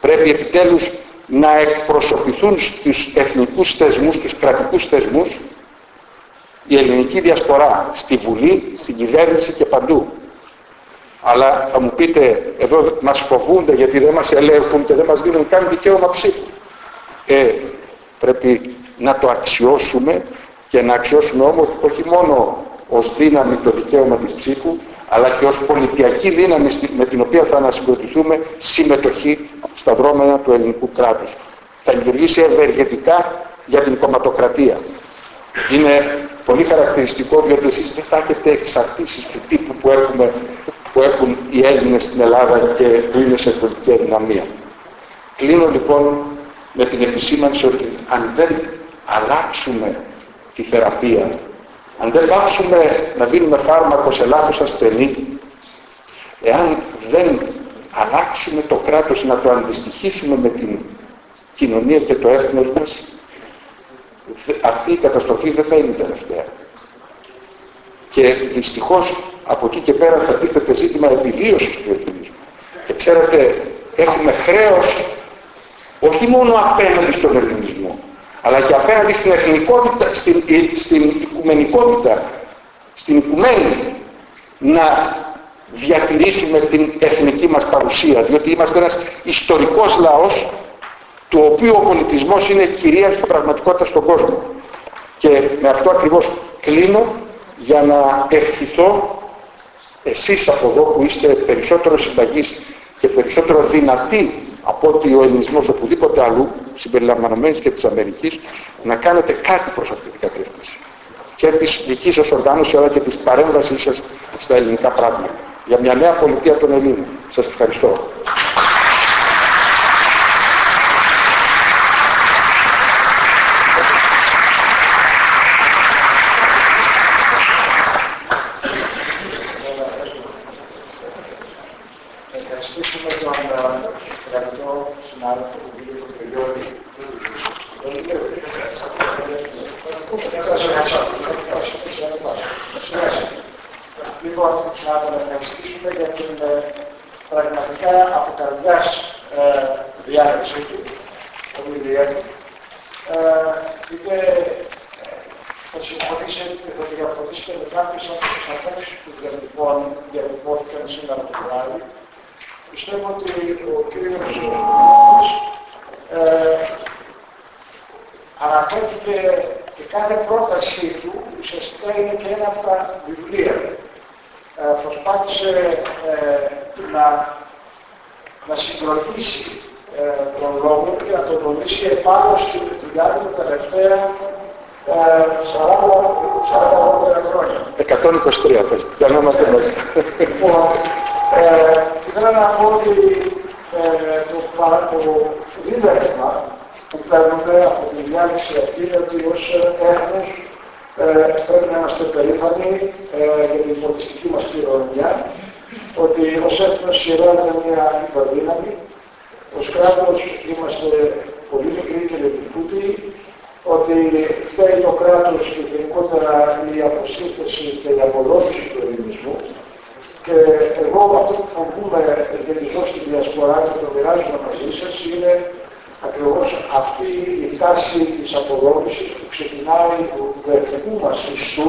[SPEAKER 1] Πρέπει επιτέλους να εκπροσωπηθούν στους εθνικούς θεσμούς, στους κρατικούς θεσμούς η ελληνική διασπορά στη Βουλή, στην κυβέρνηση και παντού. Αλλά θα μου πείτε, εδώ μας φοβούνται γιατί δεν μας ελέγχουν και δεν μας δίνουν καν δικαίωμα ψήφου. Ε, πρέπει να το αξιώσουμε και να αξιώσουμε όμως όχι μόνο ως δύναμη το δικαίωμα της ψήφου, αλλά και ως πολιτιακή δύναμη με την οποία θα ανασυγκροτηθούμε συμμετοχή στα δρόμενα του ελληνικού κράτους. Θα λειτουργήσει ευεργετικά για την κομματοκρατία. Είναι πολύ χαρακτηριστικό διότι εσείς δεν θα έχετε εξαρτήσεις του τύπου που, έχουμε, που έχουν οι Έλληνες στην Ελλάδα και που είναι σε πολιτική αδυναμία. Κλείνω λοιπόν με την επισήμανση ότι αν δεν αλλάξουμε τη θεραπεία αν δεν πάψουμε να δίνουμε φάρμακο σε λάθος ασθενή, εάν δεν αλλάξουμε το κράτος, να το αντιστοιχίσουμε με την κοινωνία και το έθνος μας, αυτή η καταστροφή δεν θα είναι τελευταία. Και δυστυχώς από εκεί και πέρα θα τίθεται ζήτημα επιβίωσης του ελληνισμού. Και ξέρετε, έχουμε χρέος όχι μόνο απέναντι στον ελληνισμό, αλλά και απέναντι στην εθνικότητα, στην, στην οικουμενικότητα, στην οικουμένη, να διατηρήσουμε την εθνική μας παρουσία, διότι είμαστε ένας ιστορικός λαός, του οποίου ο πολιτισμός είναι κυρίαρχη πραγματικότητα στον κόσμο. Και με αυτό ακριβώς κλείνω για να ευχηθώ εσείς από εδώ που είστε περισσότερο συμπαγείς και περισσότερο δυνατοί από ότι ο ελληνισμός οπουδήποτε αλλού, συμπεριλαμβανομένης και της Αμερικής, να κάνετε κάτι προς αυτή την κατεύθυνση. Και της δικής σας οργάνωσης αλλά και της παρέμβασής σας στα ελληνικά πράγματα. Για μια νέα πολιτεία των Ελλήνων. Σας ευχαριστώ. είχα από καρδιάς ε, διάθεσή του, ομιλία του, ε,
[SPEAKER 2] είτε ε, θα συμφωνήσετε, θα διαφωνήσετε με κάποιες από τις απόψεις που διατυπώθηκαν σήμερα το βράδυ. Πιστεύω ότι ο κύριος Ζωγραφής ε, αναφέρθηκε και κάθε πρότασή του ουσιαστικά είναι και ένα από τα βιβλία. Ε, προσπάθησε ε, να να συγκροτήσει ε, τον λόγο και να τον τονίσει επάνω στην δουλειά του τα τελευταία ε, 40 χρόνια.
[SPEAKER 1] 123 πες, για να είμαστε μαζί.
[SPEAKER 2] Λοιπόν, ε, ήθελα να πω ότι ε, το, το που παίρνουμε από τη μια αυτή είναι ότι ως έθνος ε, πρέπει να είμαστε περήφανοι ε, για την πολιτιστική μας κληρονομιά ότι ως έθνος σχεδόν είναι μια υποδύναμη, ως κράτος είμαστε πολύ μικροί και λεπτικούτοι, ότι φταίει το κράτος και γενικότερα η αποσύνθεση και η αποδότηση του ελληνισμού. Και εγώ αυτό που θα πούμε γενικώ στη διασπορά και το μοιράζομαι μαζί σας είναι ακριβώς αυτή η τάση της αποδότησης που ξεκινάει του εθνικού μας ιστού,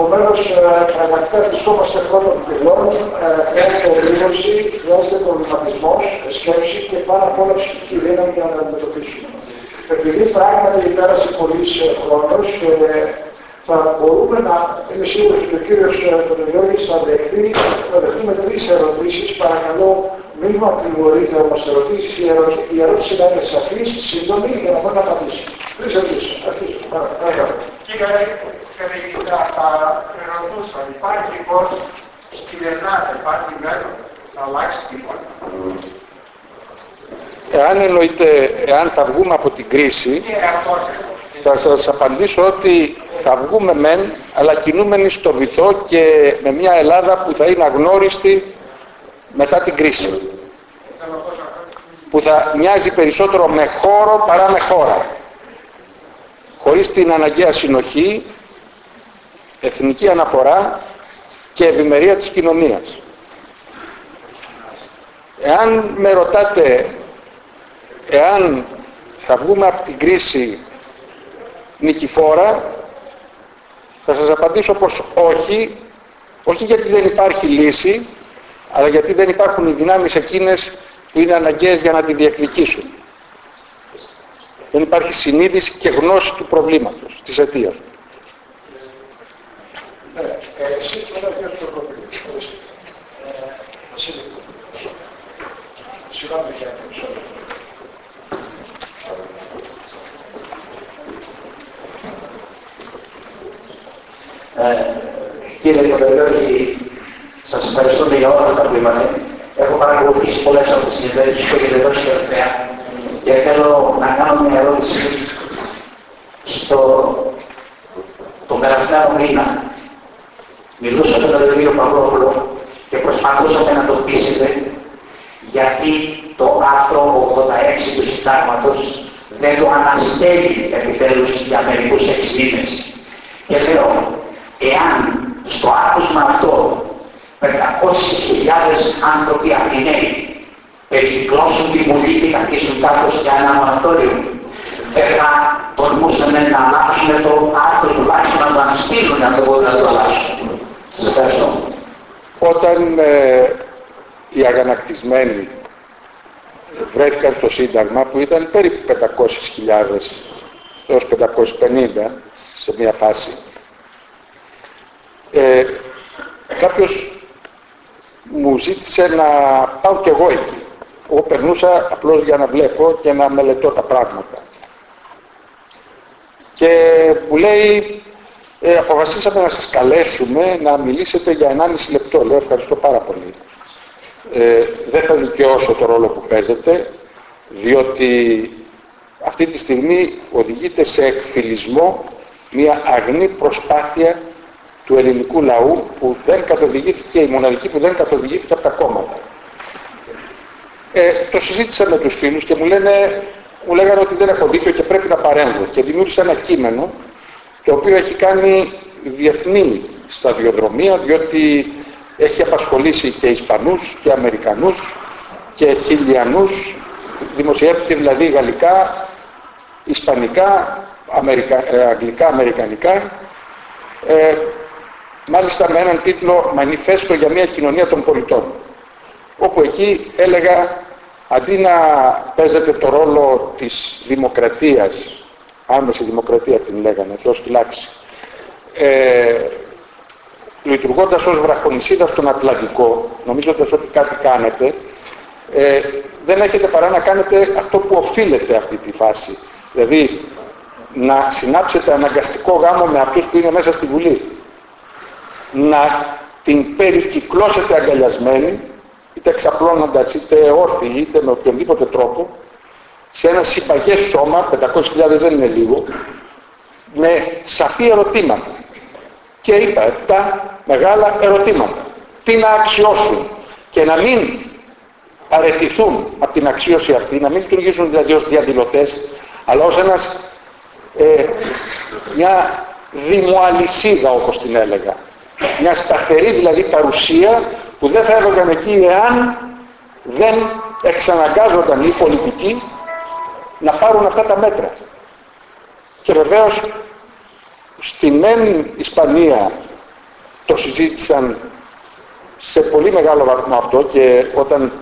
[SPEAKER 2] Επομένως, ε, πραγματικά βρισκόμαστε πρώτον πυλών, ε, χρειάζεται ολίγωση, χρειάζεται προβληματισμός, σκέψη και πάνω απ' όλα ψυχική δύναμη για να αντιμετωπίσουμε. Επειδή πράγματι πέρασε πολύ χρόνος και θα μπορούμε να, είμαι σίγουρος ότι ο κύριος Κοντελιώγης θα δεχτεί, θα δεχτούμε τρεις ερωτήσεις, παρακαλώ μην μου απειλωρείτε όμως ερωτήσεις, η, ερώτηση, η ερώτηση να είναι σαφής, σύντομη, για να μπορώ να απαντήσω. Τρεις ερωτήσεις. Αρχίζω. Παρακαλώ.
[SPEAKER 3] Κύριε καθηγητά, θα ρωτούσα, υπάρχει λοιπόν στην Ελλάδα, υπάρχει μέλλον να αλλάξει τίποτα.
[SPEAKER 1] Εάν εννοείται, εάν θα βγούμε από την κρίση, θα σας απαντήσω ότι θα βγούμε μεν, αλλά κινούμενοι στο βυθό και με μια Ελλάδα που θα είναι αγνώριστη μετά την κρίση. Που θα μοιάζει περισσότερο με χώρο παρά με χώρα χωρίς την αναγκαία συνοχή εθνική αναφορά και ευημερία της κοινωνίας εάν με ρωτάτε εάν θα βγούμε από την κρίση νικηφόρα θα σας απαντήσω πως όχι όχι γιατί δεν υπάρχει λύση αλλά γιατί δεν υπάρχουν οι δυνάμεις εκείνες που είναι αναγκαίες για να τη διεκδικήσουν. Δεν υπάρχει συνείδηση και γνώση του προβλήματος, της αιτίας του.
[SPEAKER 4] Ε, κύριε Κοντελόγη, σας ευχαριστούμε για όλα τα βήματα. Έχω παρακολουθήσει πολλές από τις συνεδρίες που έχετε δώσει τελευταία και θέλω να κάνω μια ερώτηση στο τον τελευταίο μήνα. Μιλούσατε με τον κύριο Παυλόπουλο και προσπαθούσατε να το πείσετε γιατί το άρθρο 86 του Συντάγματος δεν το αναστέλει επιτέλους για μερικούς έξι μήνες. Και λέω, εάν στο άκουσμα αυτό 500.000 άνθρωποι Αθηναίοι περικυκλώσουν τη Βουλή και καθίσουν κάτω για ένα μορατόριο, δεν θα τολμούσαμε να αλλάξουμε το άρθρο τουλάχιστον να το αναστείλουν αν δεν μπορούν να το αλλάξουν. Σας ευχαριστώ.
[SPEAKER 1] Όταν ε, οι αγανακτισμένοι βρέθηκαν στο Σύνταγμα που ήταν περίπου 500.000 έως 550 σε μια φάση ε, κάποιος μου ζήτησε να πάω κι εγώ εκεί. Εγώ περνούσα απλώς για να βλέπω και να μελετώ τα πράγματα. Και μου λέει, ε, αποφασίσαμε να σας καλέσουμε να μιλήσετε για 1,5 λεπτό. Λέω, ευχαριστώ πάρα πολύ. Ε, δεν θα δικαιώσω το ρόλο που παίζετε, διότι αυτή τη στιγμή οδηγείται σε εκφυλισμό μια αγνή προσπάθεια του ελληνικού λαού που δεν καθοδηγήθηκε, η μοναδική που δεν καθοδηγήθηκε από τα κόμματα. Ε, το συζήτησα με τους φίλους και μου, λένε, μου λέγανε ότι δεν έχω δίκιο και πρέπει να παρέμβω. Και δημιούργησα ένα κείμενο το οποίο έχει κάνει διεθνή σταδιοδρομία διότι έχει απασχολήσει και Ισπανούς και Αμερικανούς και Χιλιανούς. Δημοσιεύτηκε δηλαδή γαλλικά, ισπανικά, αμερικα, ε, αγγλικά, αμερικανικά. Ε, μάλιστα με έναν τίτλο «Μανιφέστο για μια κοινωνία των πολιτών» όπου εκεί έλεγα αντί να παίζετε το ρόλο της δημοκρατίας άμεση δημοκρατία την λέγανε, Θεός φυλάξει ε, λειτουργώντας ως βραχονισίδας στον Ατλαντικό νομίζοντας ότι κάτι κάνετε ε, δεν έχετε παρά να κάνετε αυτό που οφείλετε αυτή τη φάση. Δηλαδή να συνάψετε αναγκαστικό γάμο με αυτούς που είναι μέσα στη Βουλή. Να την περικυκλώσετε αγκαλιασμένη, είτε εξαπλώνοντας, είτε όρθιοι, είτε με οποιονδήποτε τρόπο, σε ένα συμπαγές σώμα, 500.000 δεν είναι λίγο, με σαφή ερωτήματα. Και είπα επτά μεγάλα ερωτήματα. Τι να αξιώσουν και να μην παρετηθούν από την αξίωση αυτή, να μην λειτουργήσουν δηλαδή ως διαδηλωτές, αλλά ως ένας, ε, μια δημοαλυσίδα όπως την έλεγα μια σταθερή δηλαδή παρουσία που δεν θα έβγαιναν εκεί εάν δεν εξαναγκάζονταν οι πολιτικοί να πάρουν αυτά τα μέτρα. Και βεβαίως στην μεν Ισπανία το συζήτησαν σε πολύ μεγάλο βαθμό αυτό και όταν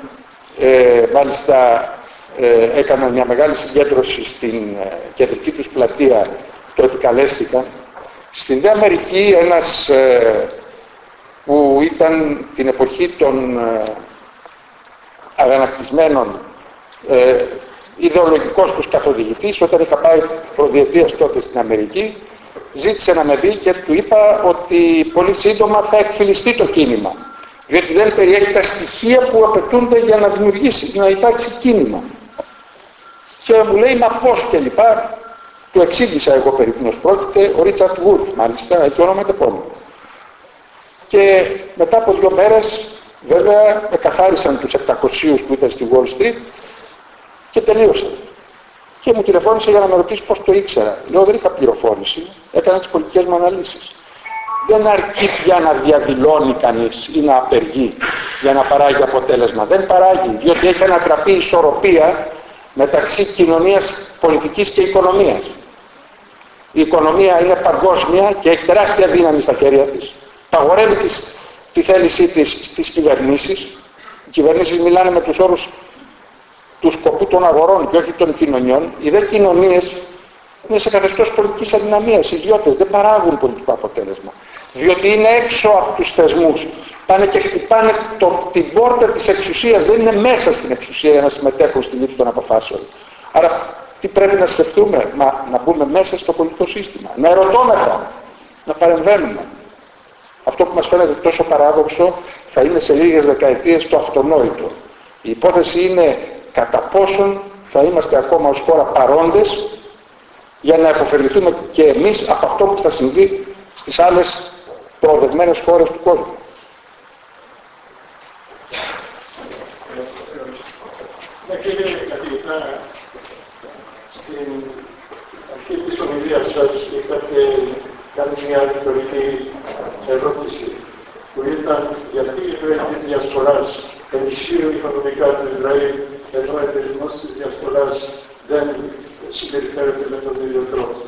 [SPEAKER 1] ε, μάλιστα ε, έκαναν μια μεγάλη συγκέντρωση στην ε, κεντρική τους πλατεία το επικαλέστηκαν στην Δε Αμερική ένας ε, που ήταν την εποχή των ε, αγανακτισμένων ε, ιδεολογικός τους καθοδηγητής, όταν είχα πάει προδιετίας τότε στην Αμερική, ζήτησε να με δει και του είπα ότι πολύ σύντομα θα εκφυλιστεί το κίνημα. Διότι δεν περιέχει τα στοιχεία που απαιτούνται για να δημιουργήσει, για να υπάρξει κίνημα. Και μου λέει, μα πώς και λοιπά, του εξήγησα εγώ περίπου πρόκειται, ο Ρίτσαρτ Γουρφ μάλιστα, έχει όνομα και πόνο. Και μετά από δύο μέρες βέβαια εκαθάρισαν τους 700 που ήταν στη Wall Street και τελείωσαν. Και μου τηλεφώνησε για να με ρωτήσει πώς το ήξερα. Λέω δεν είχα πληροφόρηση, έκανα τις πολιτικές μου αναλύσεις. Δεν αρκεί πια να διαδηλώνει κανείς ή να απεργεί για να παράγει αποτέλεσμα. Δεν παράγει, διότι έχει ανατραπεί ισορροπία μεταξύ κοινωνίας, πολιτικής και οικονομίας. Η οικονομία είναι παγκόσμια και έχει τεράστια δύναμη στα χέρια της. Παγορεύει τις, της θέλησή της στις κυβερνήσεις. Οι κυβερνήσεις μιλάνε με τους όρους του σκοπού των αγορών και όχι των κοινωνιών. Οι δε κοινωνίες είναι σε καθεστώς πολιτικής αδυναμίας. Οι ιδιώτες δεν παράγουν πολιτικό αποτέλεσμα. Διότι είναι έξω από τους θεσμούς. Πάνε και χτυπάνε το, την πόρτα της εξουσίας. Δεν είναι μέσα στην εξουσία για να συμμετέχουν στη λήψη των αποφάσεων. Άρα τι πρέπει να σκεφτούμε, μα να μπούμε μέσα στο πολιτικό σύστημα, να ερωτώμεθα, να παρεμβαίνουμε. Αυτό που μας φαίνεται τόσο παράδοξο θα είναι σε λίγες δεκαετίες το αυτονόητο. Η υπόθεση είναι κατά πόσον θα είμαστε ακόμα ως χώρα παρόντες για να επωφεληθούμε και εμείς από αυτό που θα συμβεί στις άλλες προοδευμένες χώρες του κόσμου.
[SPEAKER 3] Ναι, κύριε καθηγητά, στην αρχή της ομιλίας σας είχατε κάνει μια ρητορική ερώτηση που ήταν γιατί η χρέη της διασποράς ενισχύουν οικονομικά του Ισραήλ ενώ ο εταιρισμός της διασποράς δεν συμπεριφέρεται με τον ίδιο τρόπο.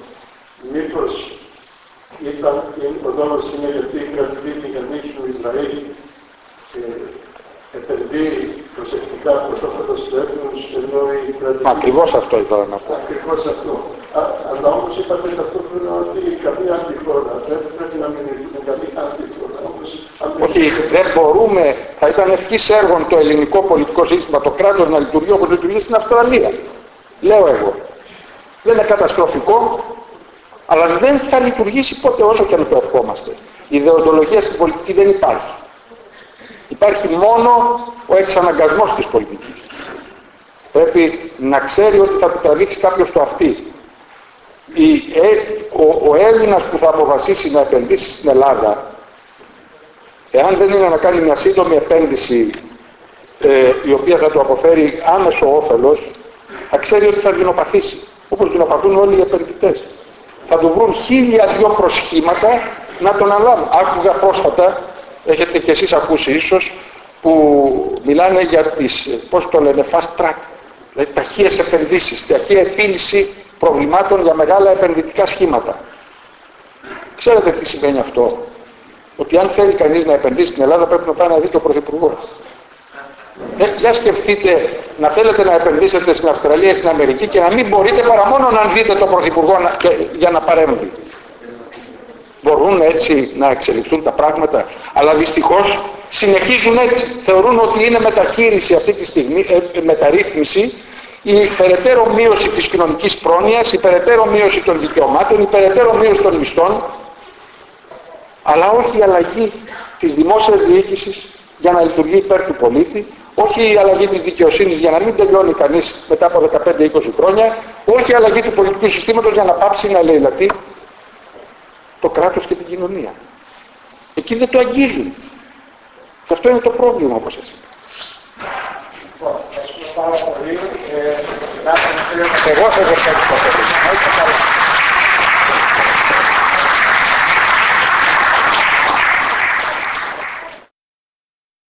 [SPEAKER 3] Μήπως ήταν, ο λόγος είναι γιατί η κρατική μηχανή του Ισραήλ επενδύει προσεκτικά προς όφελος του έθνους, ενώ η κρατική...
[SPEAKER 1] Ακριβώς αυτό ήθελα να πω.
[SPEAKER 3] Ακριβώς αυτό. Α, αλλά όμως είπατε ταυτόχρονα ότι καμία άλλη χώρα δεν πρέπει να μηνυθούν καμία άλλη χώρα. Όμως,
[SPEAKER 1] Όχι, δεν μπορούμε, θα ήταν ευχής έργων το ελληνικό πολιτικό σύστημα, το κράτος να λειτουργεί όπως λειτουργεί στην Αυστραλία. Λέω εγώ. Δεν είναι καταστροφικό, αλλά δεν θα λειτουργήσει ποτέ όσο και αν το ευχόμαστε. Η ιδεοντολογία στην πολιτική δεν υπάρχει. Υπάρχει μόνο ο εξαναγκασμός της πολιτικής. Πρέπει να ξέρει ότι θα του τραβήξει κάποιος το αυτή. Η, ε, ο, ο Έλληνας που θα αποφασίσει να επενδύσει στην Ελλάδα, εάν δεν είναι να κάνει μια σύντομη επένδυση ε, η οποία θα του αποφέρει άμεσο όφελος, θα ξέρει ότι θα δεινοπαθήσει, όπως δεινοπαθούν όλοι οι επενδυτές. Θα του βρουν χίλια δυο προσχήματα να τον αναλάβουν. Άκουγα πρόσφατα έχετε και εσείς ακούσει ίσως, που μιλάνε για τις, πώς το λένε, fast track, δηλαδή ταχείες επενδύσεις, ταχεία επίλυση προβλημάτων για μεγάλα επενδυτικά σχήματα. Ξέρετε τι σημαίνει αυτό; Ότι αν θέλει κανείς να επενδύσει στην Ελλάδα πρέπει να πάει να δει το Πρωθυπουργό. Ε, για σκεφτείτε να θέλετε να επενδύσετε στην Αυστραλία, στην Αμερική και να μην μπορείτε παρά μόνο να δείτε το Πρωθυπουργό για να παρέμβει. Μπορούν έτσι να εξελιχθούν τα πράγματα, αλλά δυστυχώς συνεχίζουν έτσι. Θεωρούν ότι είναι μεταχείριση αυτή τη στιγμή, ε, ε, μεταρρύθμιση, η περαιτέρω μείωση της κοινωνικής πρόνοιας, η περαιτέρω μείωση των δικαιωμάτων, η περαιτέρω μείωση των μισθών, αλλά όχι η αλλαγή της δημόσιας διοίκησης για να λειτουργεί υπέρ του πολίτη, όχι η αλλαγή της δικαιοσύνης για να μην τελειώνει κανείς μετά από 15-20 χρόνια, όχι η αλλαγή του πολιτικού συστήματος για να πάψει να λαιλατεί το κράτος και την κοινωνία. Εκεί δεν το αγγίζουν. Και αυτό είναι το πρόβλημα όπως σας είπα.
[SPEAKER 3] Ευχαριστούμε πάρα πολύ. Ε,
[SPEAKER 1] Εγώ σας ευχαριστώ πολύ.